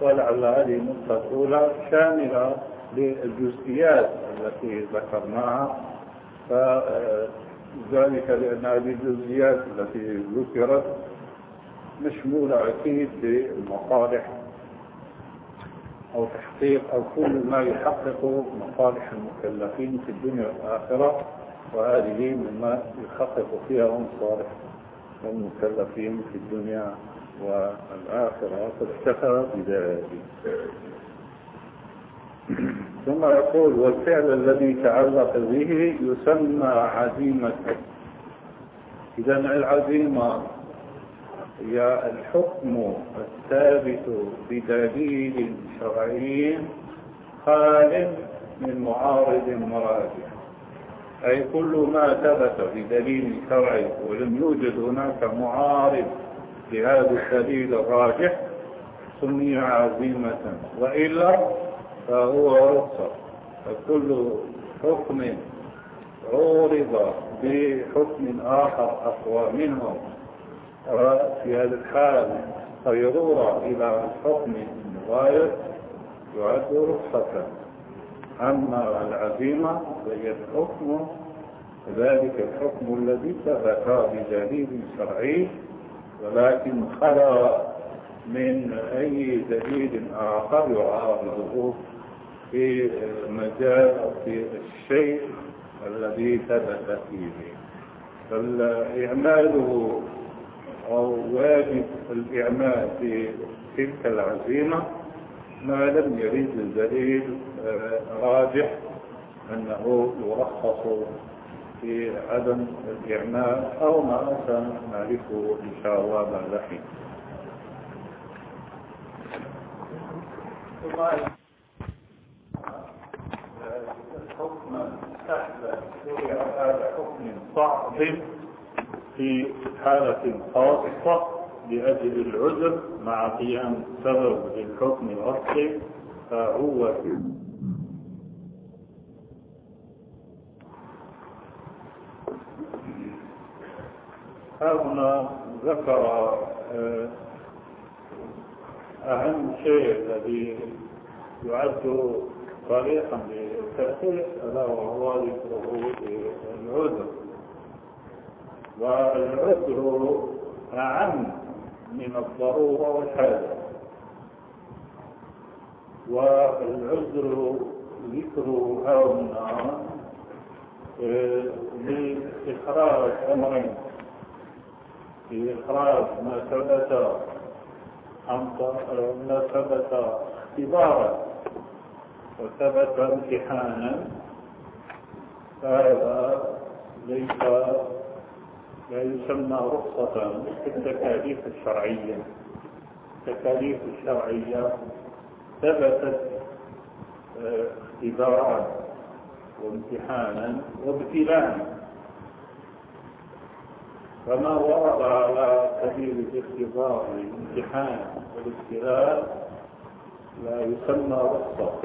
ولعل هذه النقطة الأولى شاملة للجزئيات التي ذكرناها. فذلك لأن هذه الجزئيات التي ذكرت مشمولة أكيد بمصالح أو تحقيق أو كل ما يحقق مصالح المكلفين في الدنيا والآخرة وهذه مما يحقق فيها مصالح المكلفين في الدنيا والآخرة. فاكتفى بذلك. ثم يقول والفعل الذي تعلق به يسمى عزيمة. إذا العزيمة هي الحكم الثابت بدليل شرعي خال من معارض مراجع. أي كل ما ثبت بدليل شرعي ولم يوجد هناك معارض لهذا الدليل الراجح سمي عزيمة. وإلا فهو رخصة. فكل حكم عورض بحكم آخر أقوى منه. في هذا الحال فيرور إلى الحكم الغاية يعد رخصة. أما العزيمة فهي الحكم ذلك الحكم الذي ثبت بدليل شرعي ولكن خلا من أي دليل آخر يعارضه في مجال في الشيء الذي ثبت فيه. فإعماله أو واجب الإعمال في تلك العزيمة ما لم يرد الدليل راجح أنه يرخص في عدم الإعمال أو ما سنعرفه إن شاء الله بعد حين. الحكم شرع هذا حكم صعب. في حالة خاصة لأجل العذر مع قيام سبب الحكم الأصلي فهو هنا ذكر آه، أهم شيء الذي يعد طريقا للتأثير ألا وهو ذكره العذر والعذر أعم من الضرورة والحاجة. وألعذر ذكره هنا آه، لإخراج أمرين. في إخراج ما ثبت ما ثبت اختبارا. وثبت امتحانا. فهذا ليس لا يسمى رخصة في التكاليف الشرعية. التكاليف الشرعية ثبتت آه، اختبارا وامتحانا وابتلاء. فما ورد على سبيل الاختبار الامتحان والابتلاء لا يسمى رخصة.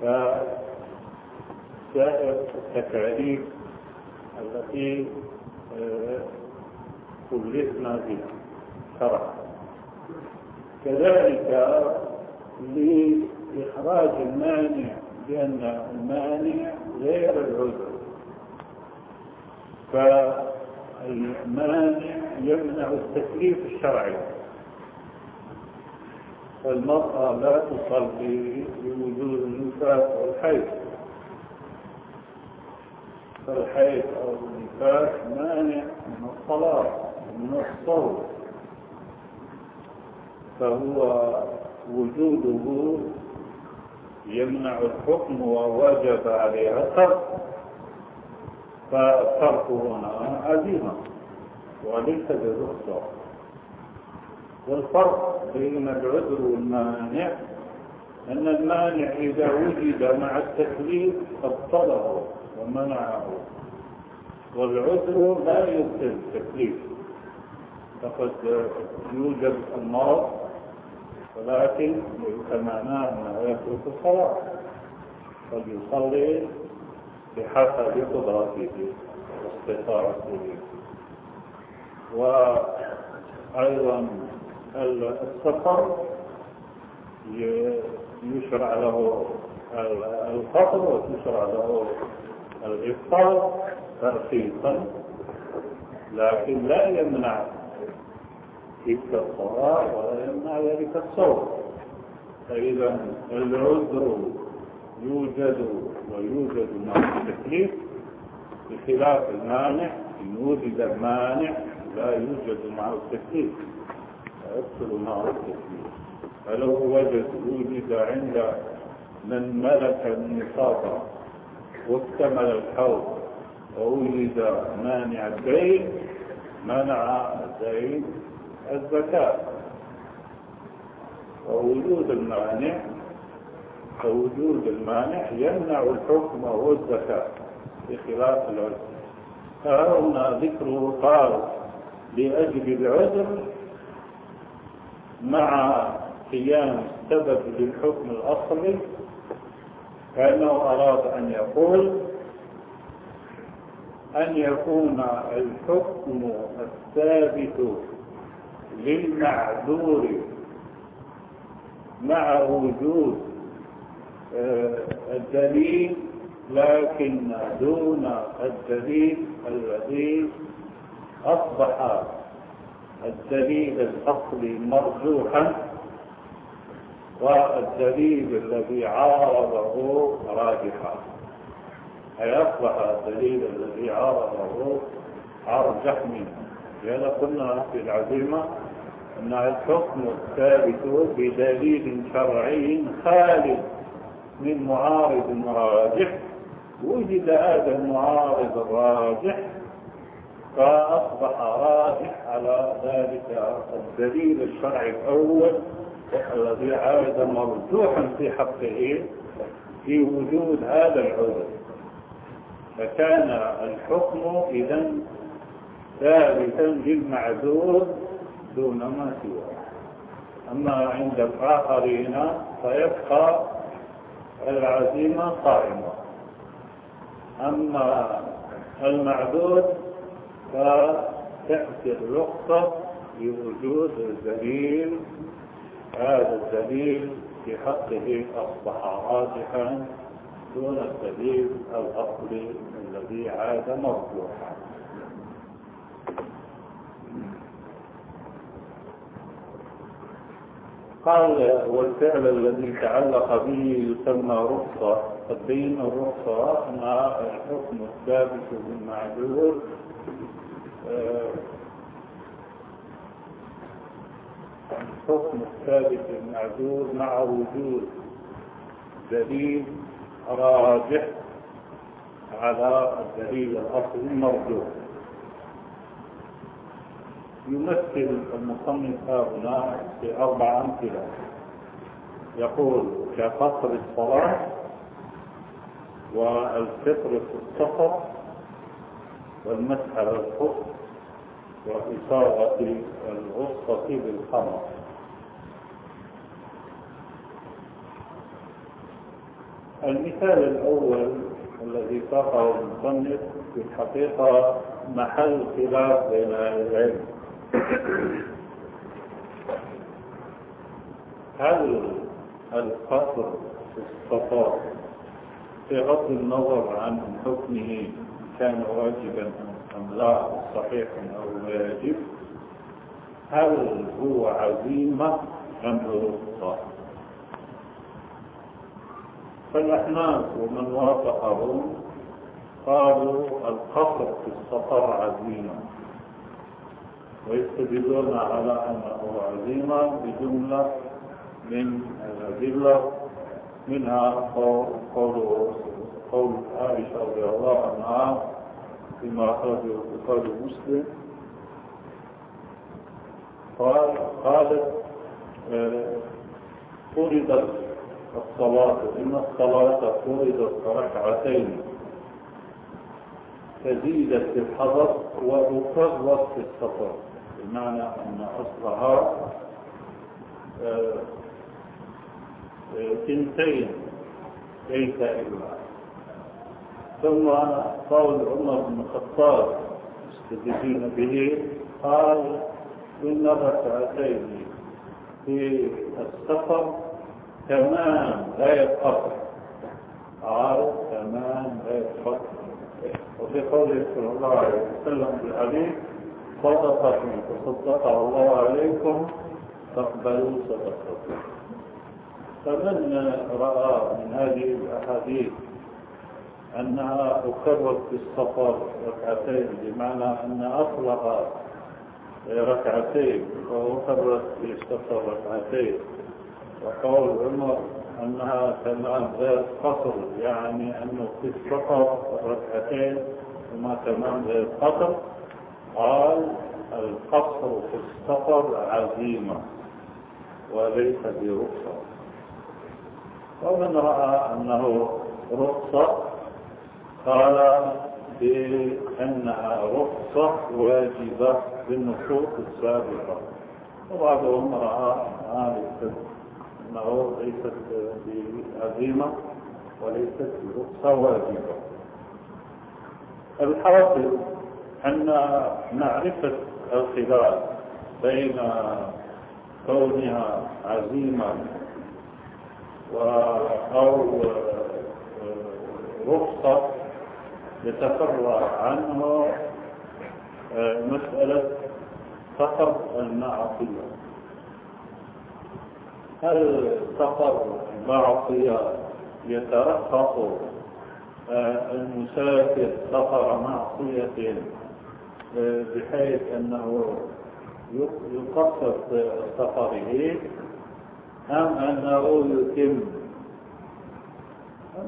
فسائر التكاليف التي كلفنا بها شرعا كذلك لإخراج المانع لأن المانع غير العذر. المانع يمنع التكليف الشرعي. فالمرأة لا تصلي بوجود النفاس والحيض فالحيض أو النفاس مانع من الصلاة ومن الصوم. فهو وجوده يمنع الحكم ووجب عليها ترك فالفرق هنا عزيمة وليس بالرخصة والفرق بين العذر والمانع أن المانع إذا وجد مع التكليف أبطله ومنعه. والعذر لا يبطل التكليف فقد يوجد المرض ولكن ليس معناه أنه يترك الصلاة قد يصلي بحسب قدرته واستطاعته وأيضا السفر يشرع له القصر وتشرع له الإفطار ترخيصا لكن لا يمنع تلك الصلاة ولا يمنع ذلك الصوم فإذا العذر يوجد ويوجد مع التكليف بخلاف المانع إن وجد المانع لا يوجد مع التكليف. يفصل مع التكليف. فلو وجد وجد عند من ملك النصاب واكتمل الحول ووجد مانع الدين منع الدين الزكاة. ووجود المانع فوجود المانع يمنع الحكم والزكاة بخلاف العذر. فهنا ذكره قال لأجل العذر مع قيام سبب للحكم الأصلي كأنه أراد أن يقول أن يكون الحكم الثابت للمعذور مع وجود آه، الدليل لكن دون الدليل الذي أصبح الدليل الأصلي مرجوحا والدليل الذي عارضه راجحا. أي أصبح الدليل الذي عارضه أرجح منه لهذا قلنا في العزيمة أن الحكم الثابت بدليل شرعي خالد من معارض راجح. وجد هذا المعارض الراجح فأصبح راجح على ذلك الدليل الشرعي الأول الذي عاد مرجوحا في حقه في وجود هذا العذر. فكان الحكم إذا ثابتا للمعذور دون ما سواه. أما عند الآخرين فيبقى العزيمة قائمة. أما المعذور فتأتي الرخصة بوجود الدليل. هذا الدليل في حقه أصبح راجحا دون الدليل الأصلي الذي عاد مرجوحا. قال والفعل الذي تعلق به يسمى رخصة. تبين الرخصة مع الحكم الثابت بالمعذور الحكم الثابت المعذور مع وجود دليل راجح على الدليل الأصلي المرجوح. يمثل المصنف هنا في أربع أمثلة. يقول كقصر الصلاة والفطر في السفر والمسح على الخف وإصابة الغصة بالخمر. المثال الأول الذي ساقه المصنف في الحقيقة محل خلاف بين العلم. هل القصر في السفر في غض النظر عن حكمه كان واجبا أم لا صحيح أو واجب؟ هل هو عزيمة أم هو صحيح فالأحناف ومن وافقهم قالوا القصر في السفر عزيمة ويستدلون على أنه عزيمة بجملة من الأدلة منها قول قول عائشة رضي الله عنها فيما أخرجه البخاري مسلم قال قالت آه، فرضت الصلاة إن الصلاة فرضت ركعتين. تزيدت في الحضر وأقرت في السفر بمعنى أن أصلها ثنتين ليس إلا. ثم قول عمر بن الخطاب مستدلين به قال إن الركعتين في السفر تمام لا يتقطع قال تمام لا يتقطع وفي قوله صلى الله عليه وسلم في الحديث صدقة تصدق الله عليكم فاقبلوا صدقته فمن رأى من هذه الأحاديث أنها أكررت في السفر ركعتين بمعنى أن أطلق ركعتين وأكررت في السفر ركعتين. وقول عمر أنها تمام غير قصر يعني أنه في السفر ركعتين وما تمام غير قصر. قال القصر في السفر عزيمة وليس برخصة. ومن رأى أنه رخصة قال بأنها رخصة واجبة بالنصوص السابقة. وبعضهم رأى أنه ليست بعزيمة وليست برخصة واجبة الحاصل أن معرفة الخلاف بين كونها عزيمة أو رخصة يتفرع عنه مسألة سفر المعصية. هل سفر المعصية يترخص المسافر سفر معصية بحيث أنه يقصر سفره؟ أم أنه يتم؟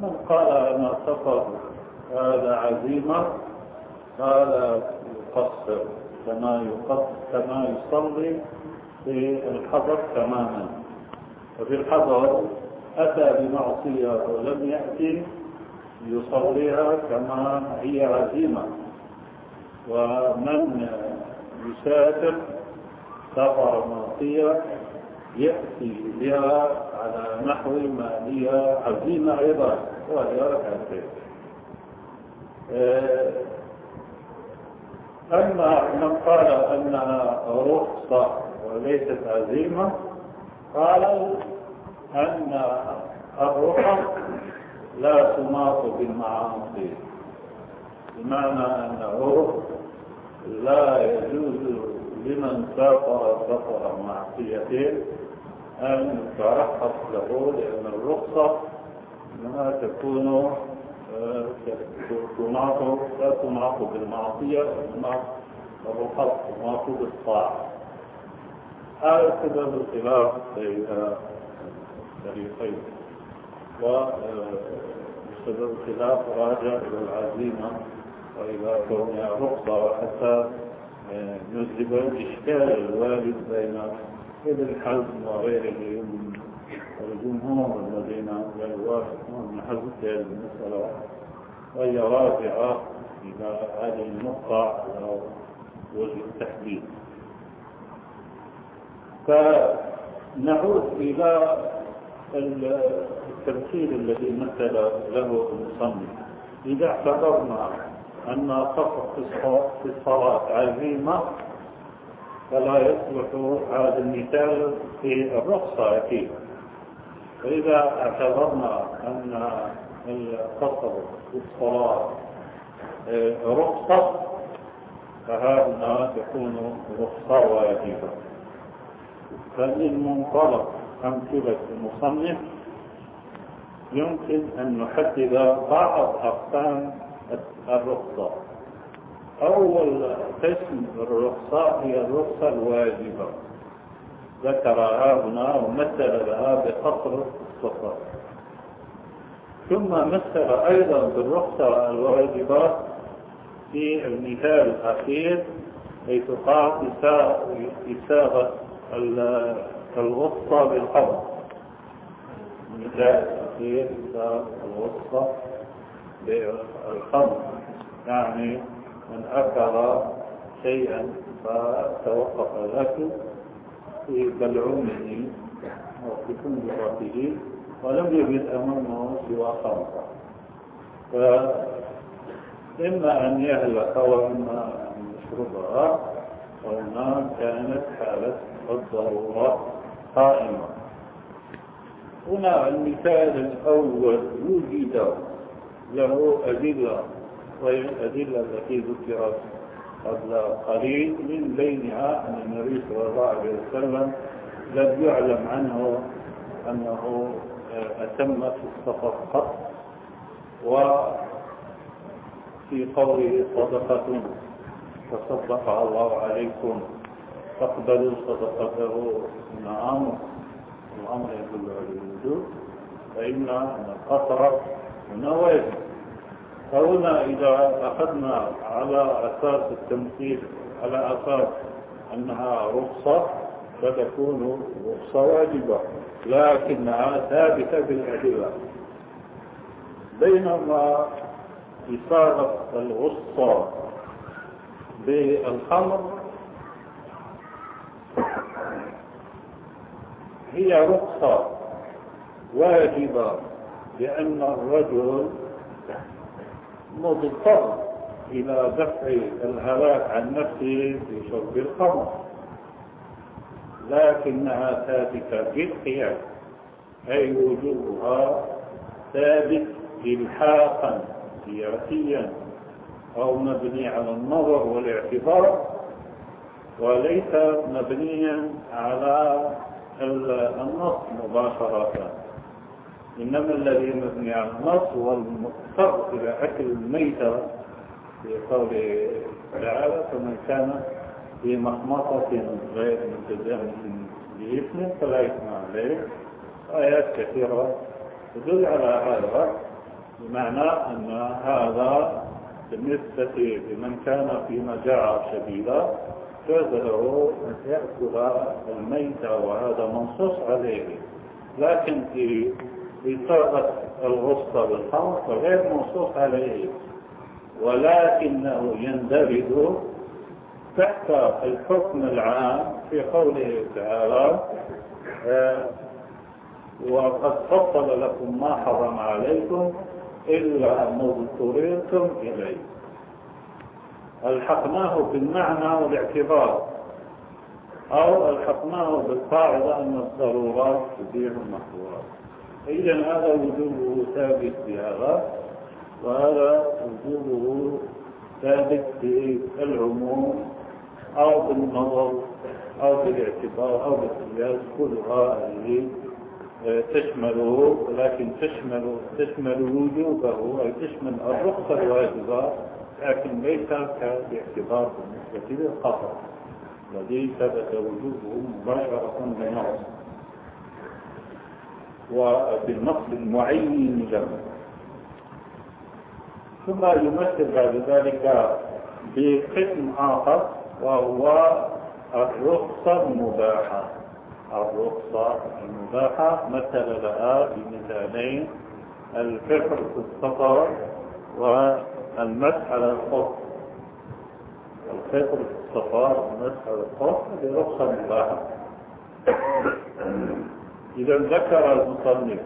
من قال أن سفر هذا عزيمة قال يقصر كما يقصر كما يصلي في الحضر تماما. وفي الحضر أتى بمعصية ولم يأتي يصليها كما هي عزيمة. ومن يسافر سفر معصية يأتي بها على نحو ما هي عزيمة أيضا وهي ركعتين أما من قال أنها رخصة وليست عزيمة قال أن الرخص لا تماط بالمعاصي بمعنى أنه لا يجوز لمن سافر سفر معصيته أن يترخص له لأن الرخصة إنما تكون تناط لا تناط بالمعصية إنما الرخص تناط بالطاعة. هذا سبب الخلاف بين الفريقين وسبب الخلاف راجع إلى العزيمة وإلى كونها رخصة وحتى يذهب الإشكال الوارد بين إبن الحزم وغيره من الجمهور الذين لا يوافقون ابن حزم هذه المسألة وهي راجعة إلى هذه النقطة وجه التحديد. فنعود إلى التمثيل الذي مثل له المصنف. إذا اعتبرنا أن فقط في الصلاة عزيمة فلا يصلح هذا المثال في الرخصة أكيد. فإذا اعتبرنا أن القصر في الصلاة رخصة فهذا تكون رخصة واجبة فمن منطلق أمثلة المصنف يمكن أن نحدد بعض أقسام الرخصة. أول قسم الرخصة هي الرخصة الواجبة. ذكرها هنا ومثل لها بقصر السفر ثم مثل أيضا بالرخصة الواجبة في المثال الأخير حيث قال إساغة الغصة المثال الأخير إساغة الغصة بالخمر يعني من أكل شيئا فتوقف ذاته في بلعومه وفي كندرته ولم يجد أمامه سوى خمرة فإما أن يهلك وإما أن يشربها وهنا كانت حالة الضرورة قائمة. هنا المثال الأول وجد له أدلة وهي الأدلة التي ذكرت قبل قليل من بينها أن النبي صلى الله عليه وسلم لم يعلم عنه أنه أتم في السفر قط وفي قوله صدقة تصدق الله عليكم. تقبلوا صدقته نعم الأمر. يدل على الوجود فإن القصر هنا واجب فهنا إذا أخذنا على أساس التمثيل على أساس أنها رخصة فتكون رخصة واجبة لكنها ثابتة بالأدلة. بينما إصابة الغصة بالخمر هي رخصة واجبة لأن الرجل مضطر إلى دفع الهلاك عن نفسه في شرب الخمر لكنها ثابتة بالقياس أي وجوبها ثابت إلحاقا سياسيا أو مبني على النظر والاعتبار وليس مبنيا على النص مباشرة. إنما الذي مبني على النص هو المضطر إلى أكل الميتة في قوله تعالى فمن كان في مخمصة غير متزامن بإثم فلا إثم عليه. آيات كثيرة تدل على هذا بمعنى أن هذا بالنسبة لمن كان في مجاعة شديدة له أن يأكل الميتة وهذا منصوص عليه. لكن في إصابة الغصة بالخمر فغير منصوص عليه. ولكنه يندرج تحت الحكم العام في قوله تعالى آه، وقد فصل لكم ما حرم عليكم إلا ما اضطررتم إليه. ألحقناه بالمعنى والاعتبار أو ألحقناه بالقاعدة أن الضرورات تبيع المحظورات إذا هذا وجوبه ثابت في هذا وهذا وجوبه ثابت في العموم أو بالنظر أو بالاعتبار أو بالقياس كلها هذه تشمله لكن تشمل تشمل وجوبه أي تشمل الرخصة الواجبة لكن ليس باعتبار بالنسبة للخطر الذي ثبت وجوبه مباشرة بالنص وبالنص المعين له ثم يمثل بعد ذلك بقسم آخر وهو الرخصة المباحة. الرخصة المباحة مثل لها بمثالين الفكر في السفر والمسح على الخف الفكر في السفر والمسح على الخف هذه رخصة مباحة إذا ذكر المصنف.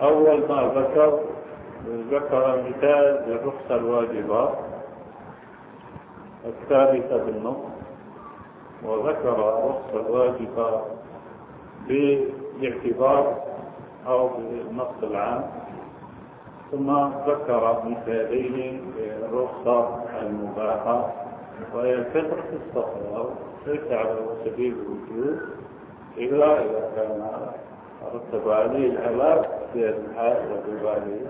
أول ما ذكر ذكر مثال للرخصة الواجبة الثابتة بالنص. وذكر الرخصة الواجبة بالاعتبار أو بالنص العام. ثم ذكر مثالين للرخصة المباحة وهي الفطر في الصفر ليس على سبيل الوجود إلا إذا كان رتب عليه الهلاك في الحال وجب عليه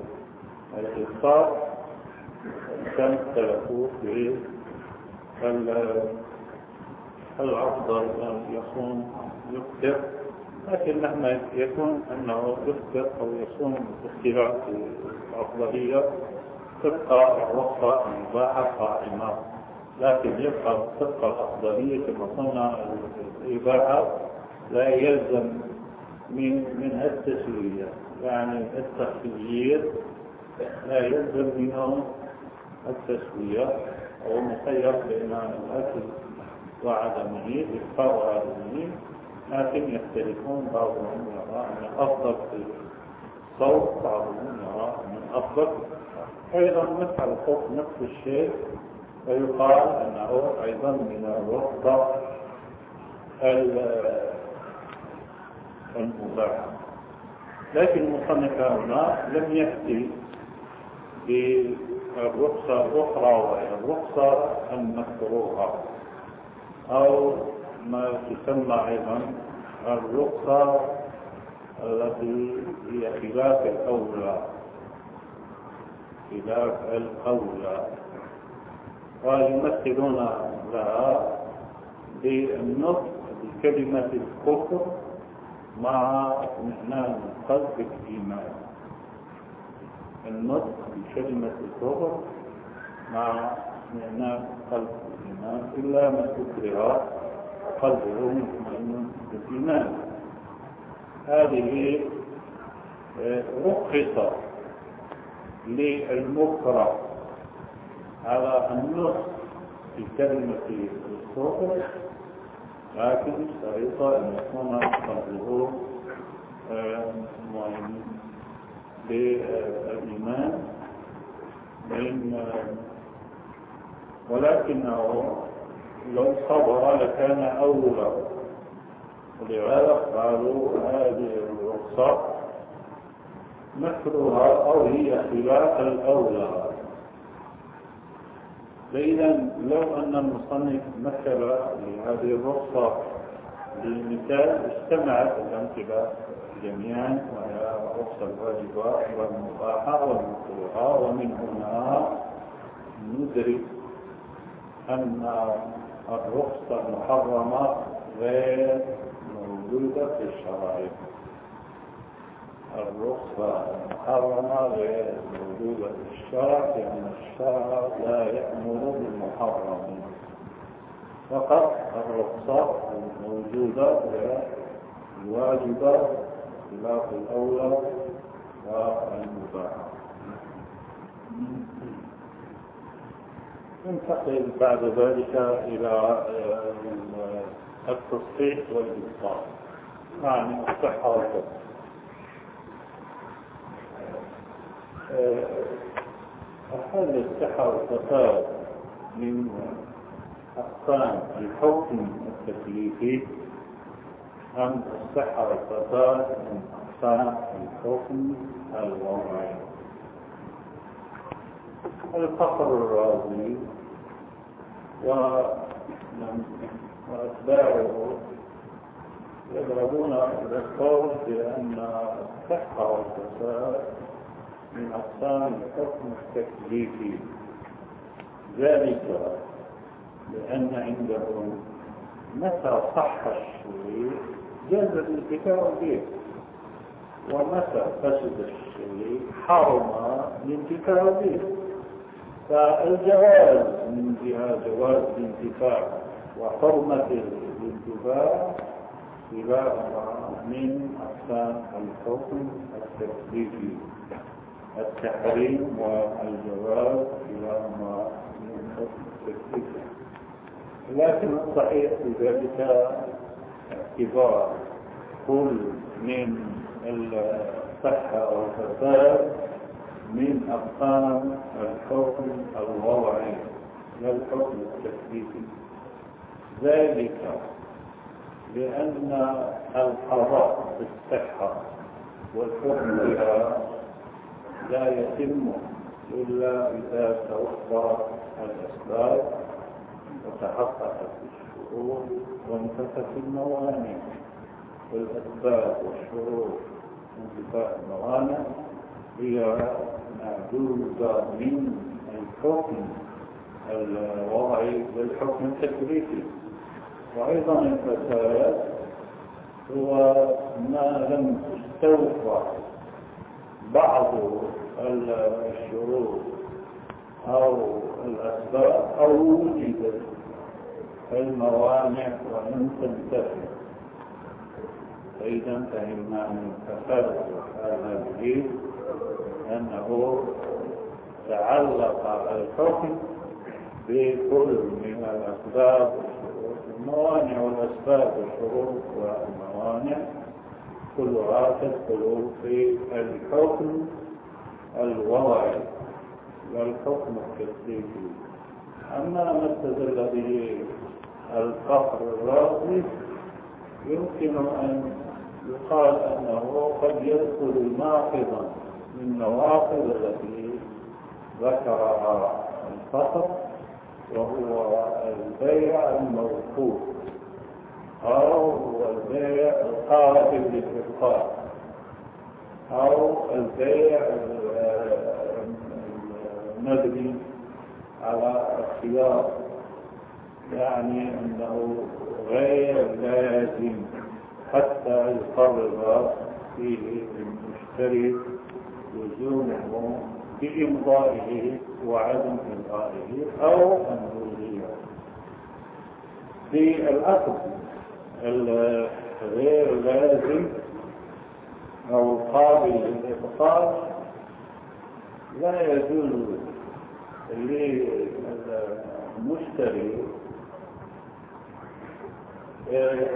الإفطار كان اختلفوا في الأفضل أن يصوم؟ يفطر. لكن مهما يكون أنه يفطر أو يصوم باختلاف الأفضلية تبقى الرخصة المباحة قائمة. لكن يبقى تبقى الأفضلية كما قلنا الإباحة لا يلزم من من التسوية. يعني التخيير لا يلزم منه التسوية. هو مخير بين الأكل وعدمه إبقاء وعدمه لكن يختلفون بعضهم يرى أن أفضل في الصوت بعضهم يرى أن أفضل أيضا مثل الصوت نفس الشيء ويقال أنه أيضا من الرخصة المباحة لكن المصنف هنا لم يأتي بالرخصة الأخرى وهي الرخصة المكروهة أو ما تسمى أيضا الرخصة التي هي خلاف الأولى. خلاف الأولى. ويمثلون لها بالنطق بكلمة الكفر مع اطمئنان القلب بالإيمان. النطق بكلمة الكفر مع اطمئنان القلب بالإيمان إلا ما تكره قلبه مطمئن بالإيمان. هذه رخصة للمكره على النص في كلمة الكفر لكن شريطة أن يكون قلبه مهم بالإيمان. من ولكنه لو صبر لكان أولى ولهذا قالوا هذه الرخصة مثلها أو هي خلاف الأولى. فإذا لو أن المصنف مثل لهذه الرخصة بالمثال اجتمعت الأمثلة جميعا وهي الرخصة الواجبة والمباحة والمكروهة. ومن هنا ندرك أن الرخصة المحرمة غير موجودة في الشرائع. الرخصة المحرمة غير موجودة في الشرع لأن الشرع لا يأمر بالمحرم. فقط الرخصة الموجودة الواجبة خلاف الأولى والمباحة. ننتقل بعد ذلك إلى التصحيح والإبطال. يعني الصحة والفساد هل الصحة والفساد من أقسام الحكم التكليفي؟ أم الصحة والفساد من أقسام الحكم الوضعي؟ الفخر الرازي. وأتباعه يضربون القول بأن الصحة والفساد من أقسام الحكم التكليفي. ذلك لأن عندهم متى صح الشيء جاز الانتفاع به. ومتى فسد الشيء حرم الانتفاع به. فالجواز من جهة جواز الانتفاع وحرمة الانتفاع كلاهما من أقسام الحكم التكليفي. التحريم والجواز كلاهما من حكم التكليفي. لكن الصحيح في ذلك اعتبار كل من الصحة والفساد من أقسام الحكم الوضعي لا الحكم التكليفي ذلك لأن القضاء بالصحة والحكم بها لا يتم إلا إذا توفرت الأسباب وتحققت الشروط وانتفت الموانع. والأسباب والشروط انتفاء الموانع هي معدودة من الحكم الوضعي للحكم التكليفي وأيضا الفساد هو ما لم تستوفى بعض الشروط أو الأسباب أو وجدت الموانع وإن تنتهي فإذا فهمنا من فساد هذا الجيل أنه تعلق الحكم بكل من الأسباب الموانع والأسباب والشروط والموانع كلها تدخل في الحكم الوضعي والحكم التكليفي أما ما استدل به الفخر الرازي يمكن أن يقال أنه قد يدخل ناقضا من نواقض التي ذكرها الفخر وهو البيع الموقوف. أو البيع القابل للإبقاء أو البيع المبني على الخيار. يعني أنه غير لازم حتى يقرر فيه المشتري لزومه بإمضائه وعدم إمضائه أو النورية في العقد الغير لازم أو القابل للإبطال لا يجوز للمشتري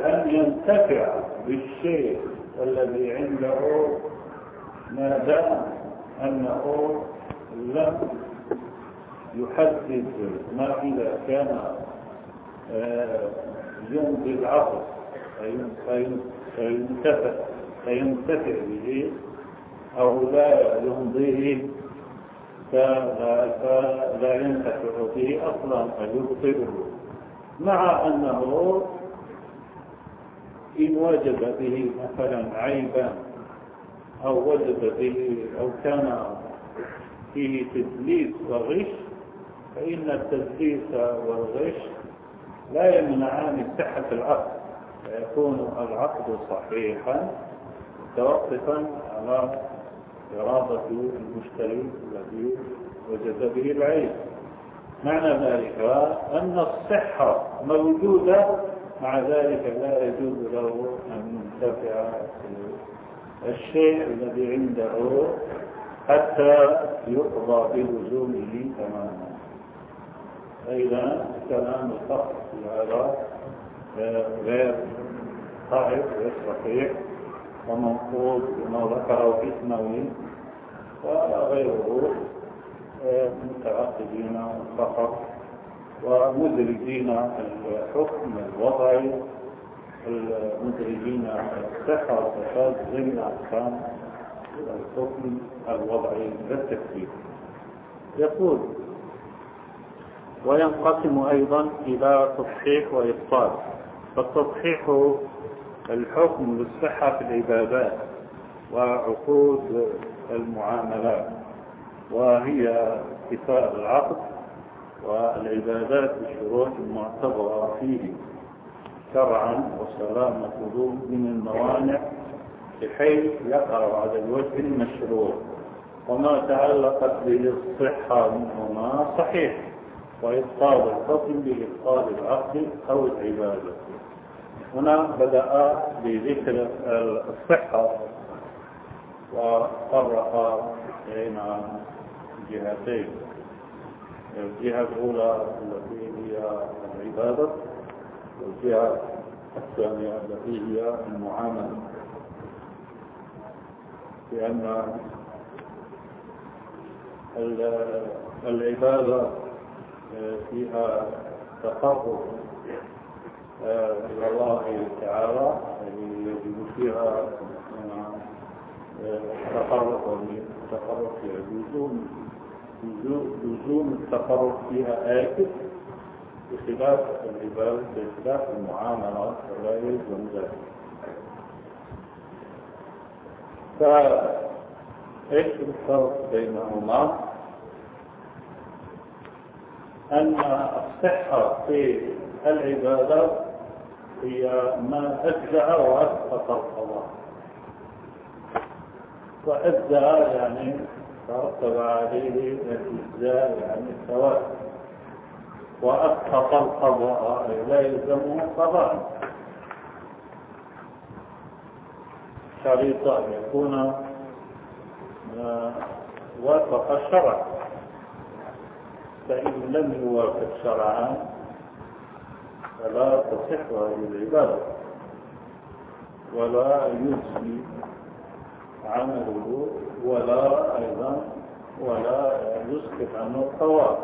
أن ينتفع بالشيء الذي عنده ما دام أنه لم يحدد ما إذا كان يمضي العقد فينتفع به أو لا يمضيه فلا ينتفع به أصلا فيبطله. مع أنه إن وجد به مثلا عيبا أو وجد به أو كان فيه تدليس وغش فإن التدليس والغش لا يمنعان صحة العقد فيكون العقد صحيحا متوقفا على إرادة المشتري الذي وجد به العيب معنى ذلك أن الصحة موجودة مع ذلك لا يجوز له أن ينتفع الشيء الذي عنده حتى يقضى بلزومه تماما. فإذا كلام الفقر في هذا غير صحيح غير صحيح ومنقول بما ذكره اسمه وغيره متعقدين فقط ومدرجين الحكم الوضعي المدرجين الصحة والفساد ضمن أحكام الحكم الوضعي للتكفير يقول وينقسم أيضا إلى تصحيح وإبطال. فالتصحيح الحكم بالصحة في العبادات وعقود المعاملات وهي اتفاق العقد والعبادات بالشروط المعتبرة فيه. شرعا وسلامة من الموانع بحيث يقع على الوجه المشروع. وما تعلقت به الصحة منهما صحيح وإبطال الحكم بإبطال العقد أو العبادة. هنا بدأ بذكر الصحة وفرق بين جهتين الجهة الأولى التي هي العبادة والجهة الثانية التي هي المعاملة. لأن العبادة فيها تقرب إلى الله تعالى يجب فيها تقرب التقرب فيها لزوم لزوم التقرب فيها آكد. بخلاف العبادة بخلاف المعاملات فلا يلزم ذلك فايش الفرق بينهما؟ أن الصحة في العبادة هي ما أجزع وأسقط القضاء وأجزع يعني ترتب عليه الإجزاء يعني الثواب وأسقط القضاء لا يلزمه قضاء شريط أن يكون وافق الشرع. فإن لم يوافق شرعا فلا تصح هذه العبادة. ولا يجزي عمله ولا أيضا ولا يسقط عنه الثواب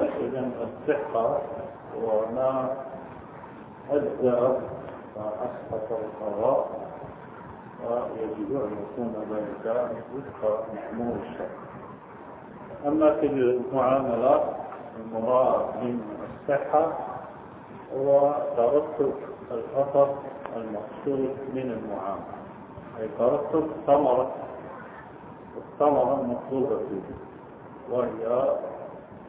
إذا الصحة وما أجزأ وأسقط القضاء ويجب أن يكون ذلك وفق محمول الشرع. أما في المعاملات المراد من الصحة هو ترتب الأثر المقصود من المعاملة. أي ترتب ثمرة الثمرة المطلوبة فيه وهي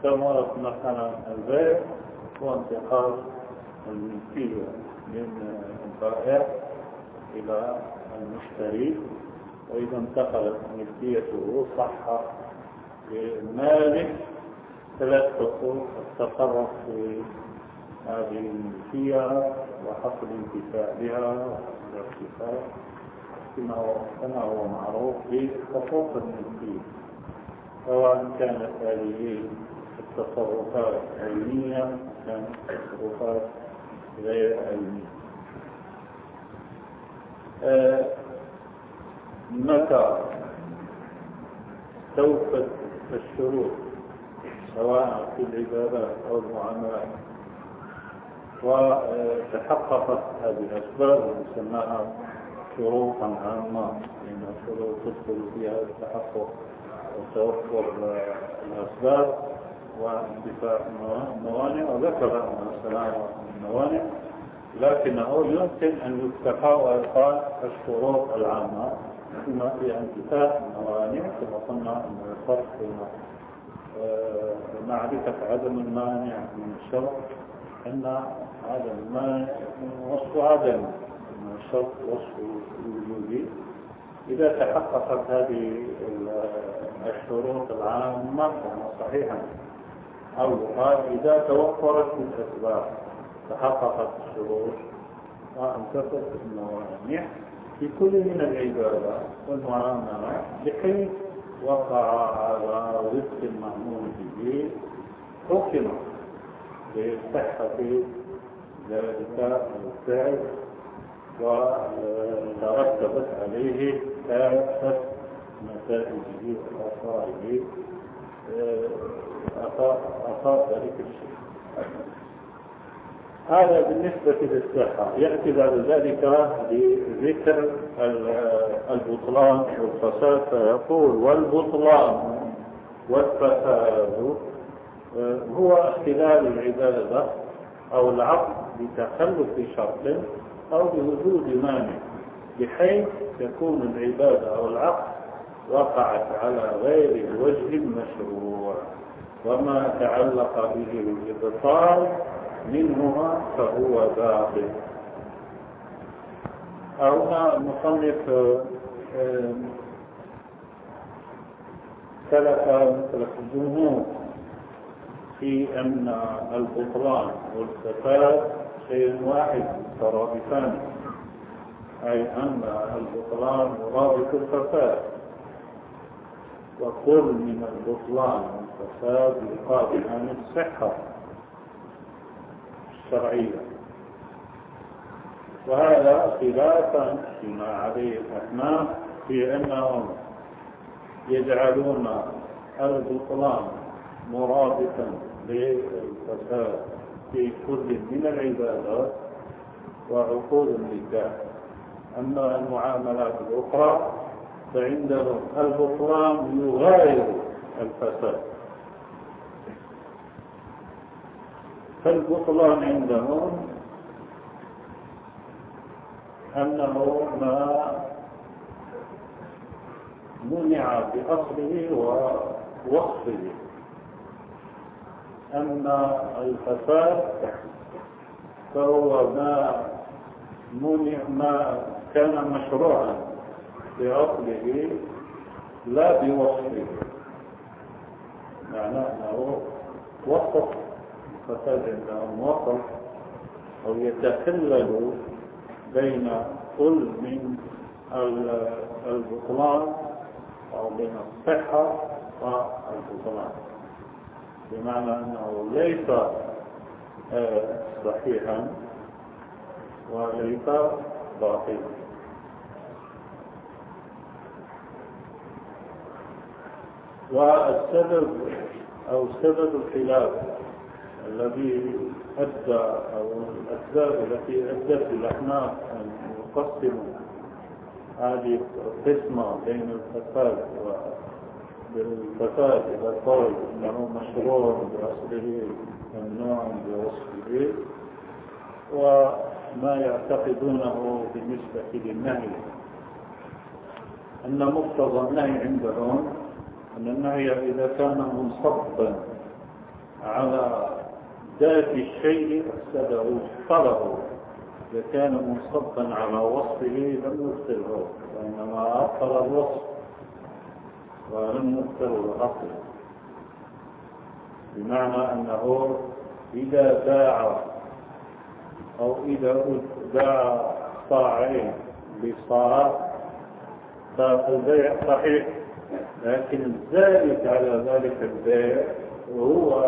ثمرة مثلا البيع وانتقال الملكية من البائع إلى المشتري وإذا انتقلت ملكيته صح للمالك ثلاث حقوق التصرف في هذه الملكية وحصل انتفاع بها والارتفاع كما هو معروف بحقوق الملكية سواء كانت هذه التصرفات علمية كانت تصرفات غير علمية. آه متى توفت الشروط سواء في العبادات أو المعاملات؟ وتحققت هذه الأسباب وسماها شروطا عامة من الشروط تدخل فيها التحقق وتوفر الأسباب واندفاع الموانع وذكر أن السلامة الموانع لكنه يمكن أن يفتح ويقال الشروط العامة فيما في انتفاء الموانع كما قلنا أن الفرق بين آه، معرفة عدم المانع من الشرط أن عدم المانع وصف عدم من الشرط وصف وجودي إذا تحققت هذه الشروط العامة صحيحا أو يقال إذا توفرت الأسباب تحققت الشروط وانتفت الموانع في كل من العبادة والمعاملات بحيث وقع على وفق المأمور به حكم بصحة ذلك الفعل وترتبت عليه كافة نتائجه وآثاره. ذلك الشيء هذا بالنسبة للصحة. يأتي بعد ذلك لذكر البطلان والفساد فيقول والبطلان والفساد هو اختلال العبادة أو العقد بتخلف شرط أو بوجود مانع بحيث تكون العبادة أو العقد وقعت على غير الوجه المشروع وما تعلق به الإبطال منهما فهو باطل. هنا المصنف سلك سلك الجمهور في أن البطلان والفساد شيء واحد مترادفان أي أن البطلان مرادف الفساد وكل من البطلان والفساد يقابل عن الصحة الشرعية وهذا خلافا فيما عليه الأحناف في أنهم يجعلون البطلان مرادفا للفساد في كل من العبادات وعقود النكاح أما المعاملات الأخرى فعندهم البطلان يغاير الفساد. فالبطلان عندهم أنه ما منع بأصله ووصفه. أما الفساد فهو ما منع ما كان مشروعا بأصله لا بوصفه. معناه أنه وصف فساد وسط أو يتخلل بين كل من البطلان أو بين الصحة والبطلان. بمعنى أنه ليس آه، صحيحا وليس باطلا. والسبب أو سبب الخلاف الذي أدى أو الأسباب التي أدت الأحناف أن يقسموا هذه القسمة بين الفساد بالفساد إلى قول أنه مشروع بأصله ممنوع بوصفه وما يعتقدونه بالنسبة للنهي. أن مقتضى النهي عندهم أن النهي إذا كان منصبا على ذات الشيء أفسده طلبه إذا كان منصبا على وصفه لم يبطله وإنما أبطل الوصف ولم يبطل الأصل. بمعنى أنه إذا باع أو إذا باع صاعين بصاع فالبيع صحيح لكن الزائد على ذلك البيع وهو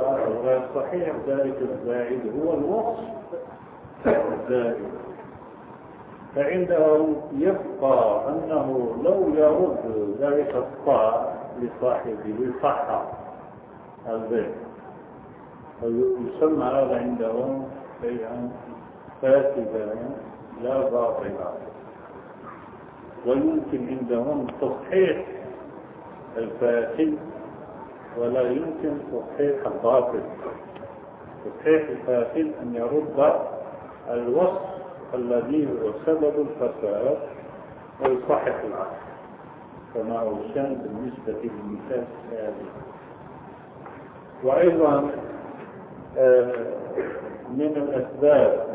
صحيح ذلك الزائد هو الوصف الزائد. فعندهم يبقى أنه لو يرد ذلك الطاع لصاحبه صح. البيت ويسمى هذا عندهم شيئا فاسدا لا باطلا. ويمكن عندهم تصحيح الفاسد ولا يمكن تصحيح الباطل. تصحيح الفاسد أن يرد الوصف الذي هو سبب الفساد ويصحح العقل. كما هو الشان بالنسبة للمثال السابق وأيضا آه، من الأسباب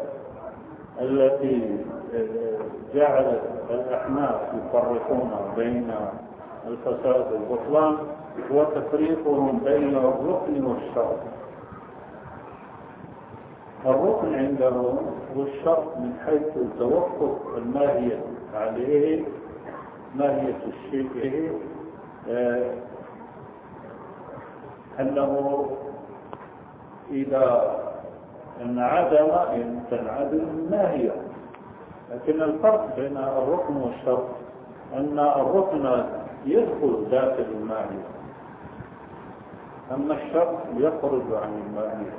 التي آه، جعلت الأحناف يفرقون بين الفساد والبطلان هو تفريقهم بين الركن والشرط. الركن عندهم والشرط من حيث توقف الماهية عليه ماهية الشيء آه، أنه إذا انعدم إن تنعدم الماهية. لكن الفرق بين الركن والشرط أن الركن يدخل داخل الماهية. أما الشرط يخرج عن الماهية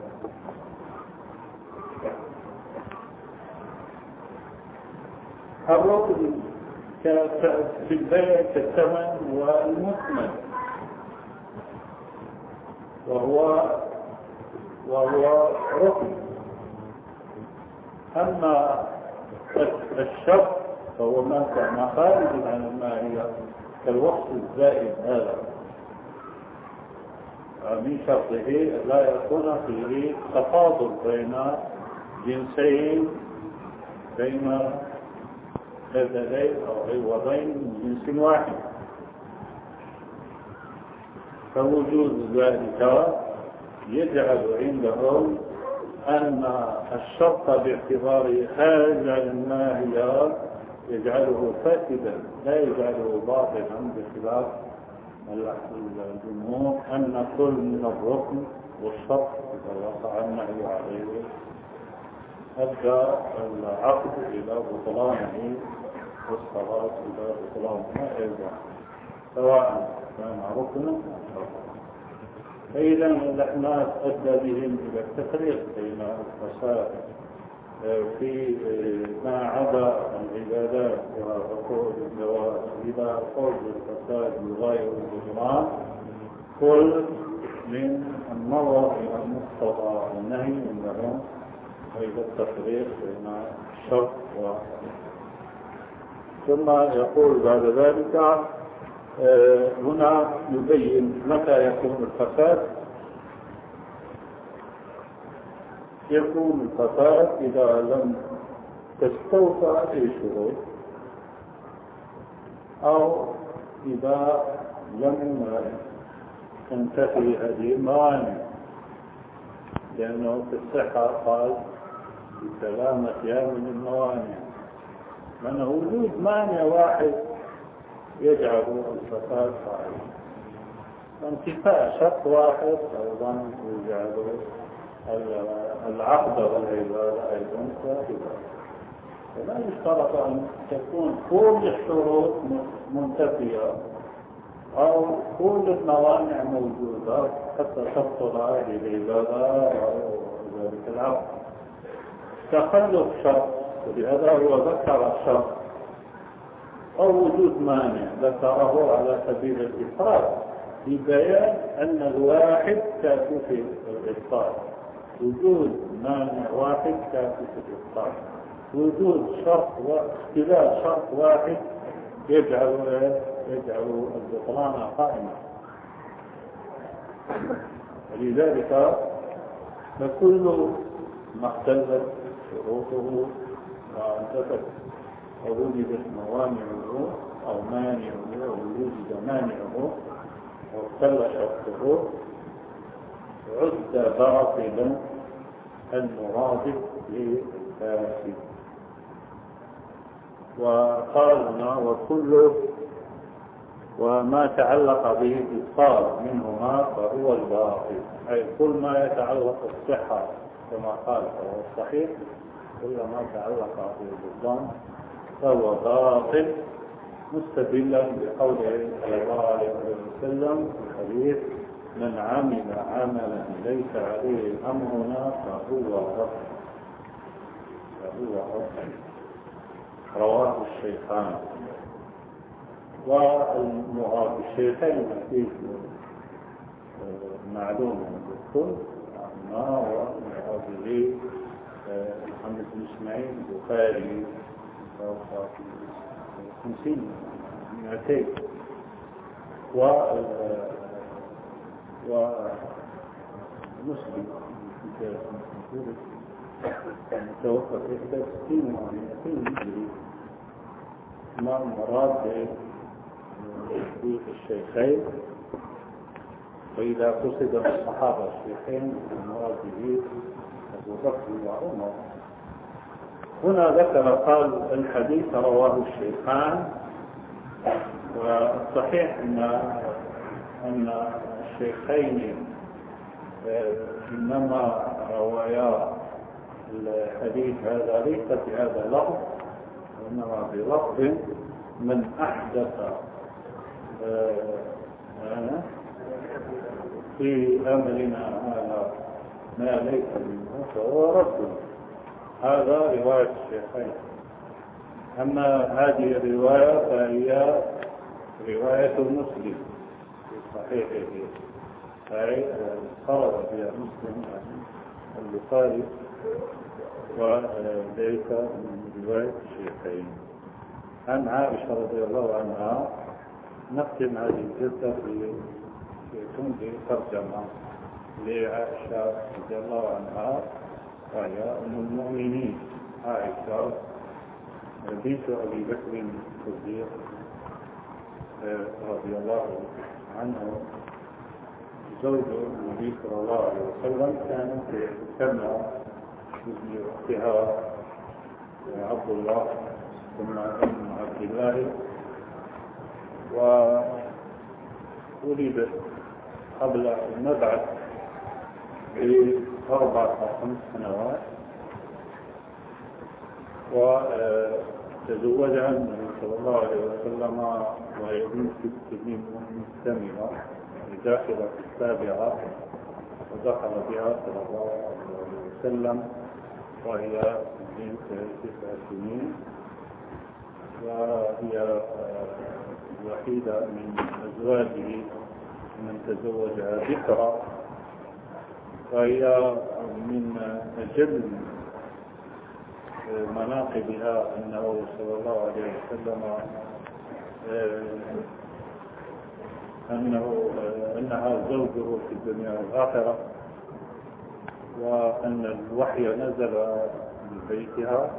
الركن في البيع كالثمن والمثمن وهو وهو ركن أما الشرط فهو ما خارج عن الماهية كالوصف الزائد هذا. من شرطه لا يكون فيه تفاضل بين جنسين بين بدلين أو عوضين من جنس واحد. فوجود ذلك يجعل عندهم أن الشرط باعتباره خارج عن الناهية يجعله فاسدا لا يجعله باطلا بخلاف الجمهور أن كل من الركن والشرط إذا وقع النهي عليه؟ أدى العقد إلى بطلانه والصلاة إلى بطلانها أيضا سواء كان ركنا أو فإذا الأحناف أدى بهم إلى التفريق بين الفساد في ما عدا العبادات وعقود الزواج إذا عقود الفساد يغاير الجرام كل من النظر إلى مقتضى النهي عندهم وإلى التفريق بين الشرط ثم يقول بعد ذلك آه، هنا يبين متى يكون الفساد. يكون الفساد إذا لم تستوفى أي شروط أو إذا لم تنتهي هذه الموانع لأنه في الصحة قال بسلامة من الموانع من وجود مانع واحد يجعل الفساد صحيح انتفاء شق واحد أيضا يجعل العقد والعبادة أيضا صاحبة فلا يشترط أن تكون كل الشروط منتفية أو كل الموانع موجودة حتى تبطل هذه العبادة أو ذلك العقد. تخلف شرط ولهذا هو ذكر الشرط أو وجود مانع ذكره على سبيل الإفراد ببيان أن الواحد كافي في الإفراد. وجود مانع واحد كافي في وجود شرط واختلاف شرط واحد يجعل يجعل البطلان قائما ولذلك فكل ما اختلت شروطه وانتفت ووجدت موانعه أو مانعه أو وجد مانعه واختل شرطه. عد باطلا المرادف للفاسد وقالنا وكل وما تعلق به الإبطال منهما فهو الباطل. أي كل ما يتعلق بالصحة كما قال فهو الصحيح كل ما تعلق بالبطلان فهو باطل. مستدلا بقوله صلى الله عليه وسلم في الحديث من عمل عملا ليس عليه أمرنا فهو رد هو رواه الشيخان. والمراد بالشيخين حديث معلوم ما هو المراد به محمد بن إسماعيل البخاري. فوق خمسين مئتين. و ومسلم توفى في 61 و200 هجري ما المراد في الشيخين. وإذا قصد الصحابة الشيخين المراد به أبو بكر وعمر. هنا ذكر قال الحديث رواه الشيخان. والصحيح أن أن الشيخين إنما روايا الحديث هذا ليس بهذا اللفظ وإنما بلفظ من أحدث في أمرنا هذا ما ليس منه فهو رد. هذا رواية الشيخين. أما هذه الرواية فهي رواية مسلم في صحيحه. خرج بها مسلم البخاري وليس من رواية الشيخين. عن عائشة رضي الله عنها نختم هذه الجلسة في تنجي ترجمة لعائشة رضي الله عنها وهي أم المؤمنين. عائشة بنت أبي بكر الصديق رضي الله عنه. زوج النبي صلى الله عليه وسلم كانت تسمى باسم أختها عبد الله ثم ام عبد الله وولدت قبل المبعث بأربع أو خمس سنوات. وتزوجها النبي صلى الله عليه وسلم وهي بنت سنين مستمرة داخلة السابعة ودخل بها صلى الله عليه وسلم وهي بنت تسع سنين. وهي الوحيدة من أزواجه من تزوجها ذكرى. وهي من أجل مناقبها أنه صلى الله عليه وسلم أنه أنها زوجه في الدنيا والآخرة وأن الوحي نزل من بيتها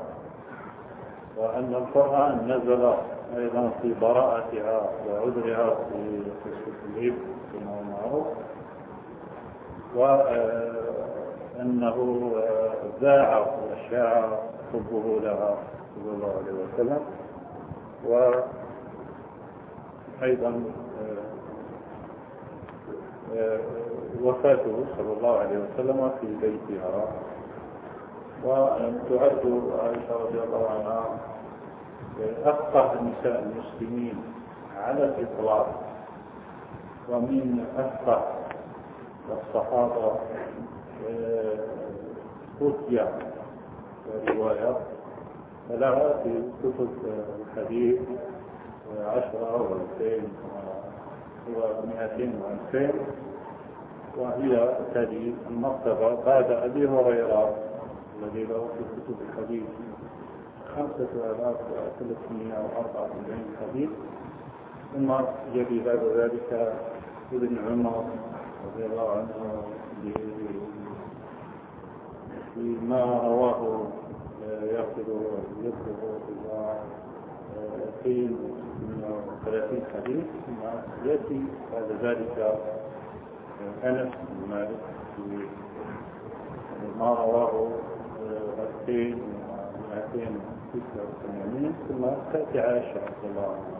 وأن القرآن نزل أيضا في براءتها وعذرها في الإبل كما معروف وأنه ذاع وشاع حبه لها صلى الله عليه وسلم وأيضا وفاته صلى الله عليه وسلم في بيتها. وتعد عائشة رضي الله عنها أفقه نساء المسلمين على الإطلاق ومن أفقه الصحابة آه، فتية رواية. فلها في كتب الحديث عشرة واثنين كما و220 وهي تلي المرتبة بعد أبي هريرة الذي له في كتب الحديث 5344 حديث. ثم يلي بعد ذلك ابن عمر رضي الله عنه بما رواه يأخذ يذكر الله 230 حديث يأتي بعد ذلك أنس بن مالك ما رواه 286 ثم تأتي عائشة رضي الله عنها.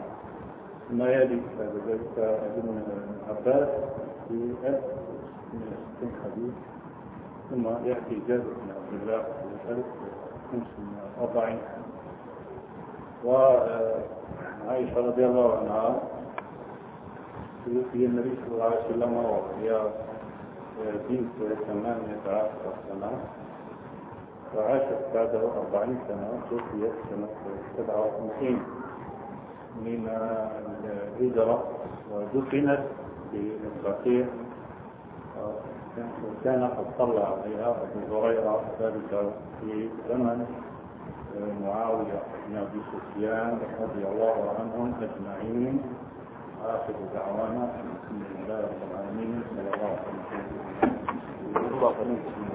ثم يلي بعد ذلك ابن عباس في 1060 حديث ثم يأتي جابر بن عبد الله في 1045 و وعائشة رضي الله عنها توفي النبي صلى الله عليه وسلم وهي بنت ثمانية عشر سنة وعاشت بعده أربعين سنة توفيت سنة سبعة وخمسين من الهجرة ودفنت في البقيع وكان قد صلى عليها أبو هريرة ذلك في زمن معاوية بن أبي سفيان رضي الله عنهم أجمعين. آخر دعوانا الحمد لله رب العالمين. صلى الله عليه وسلم.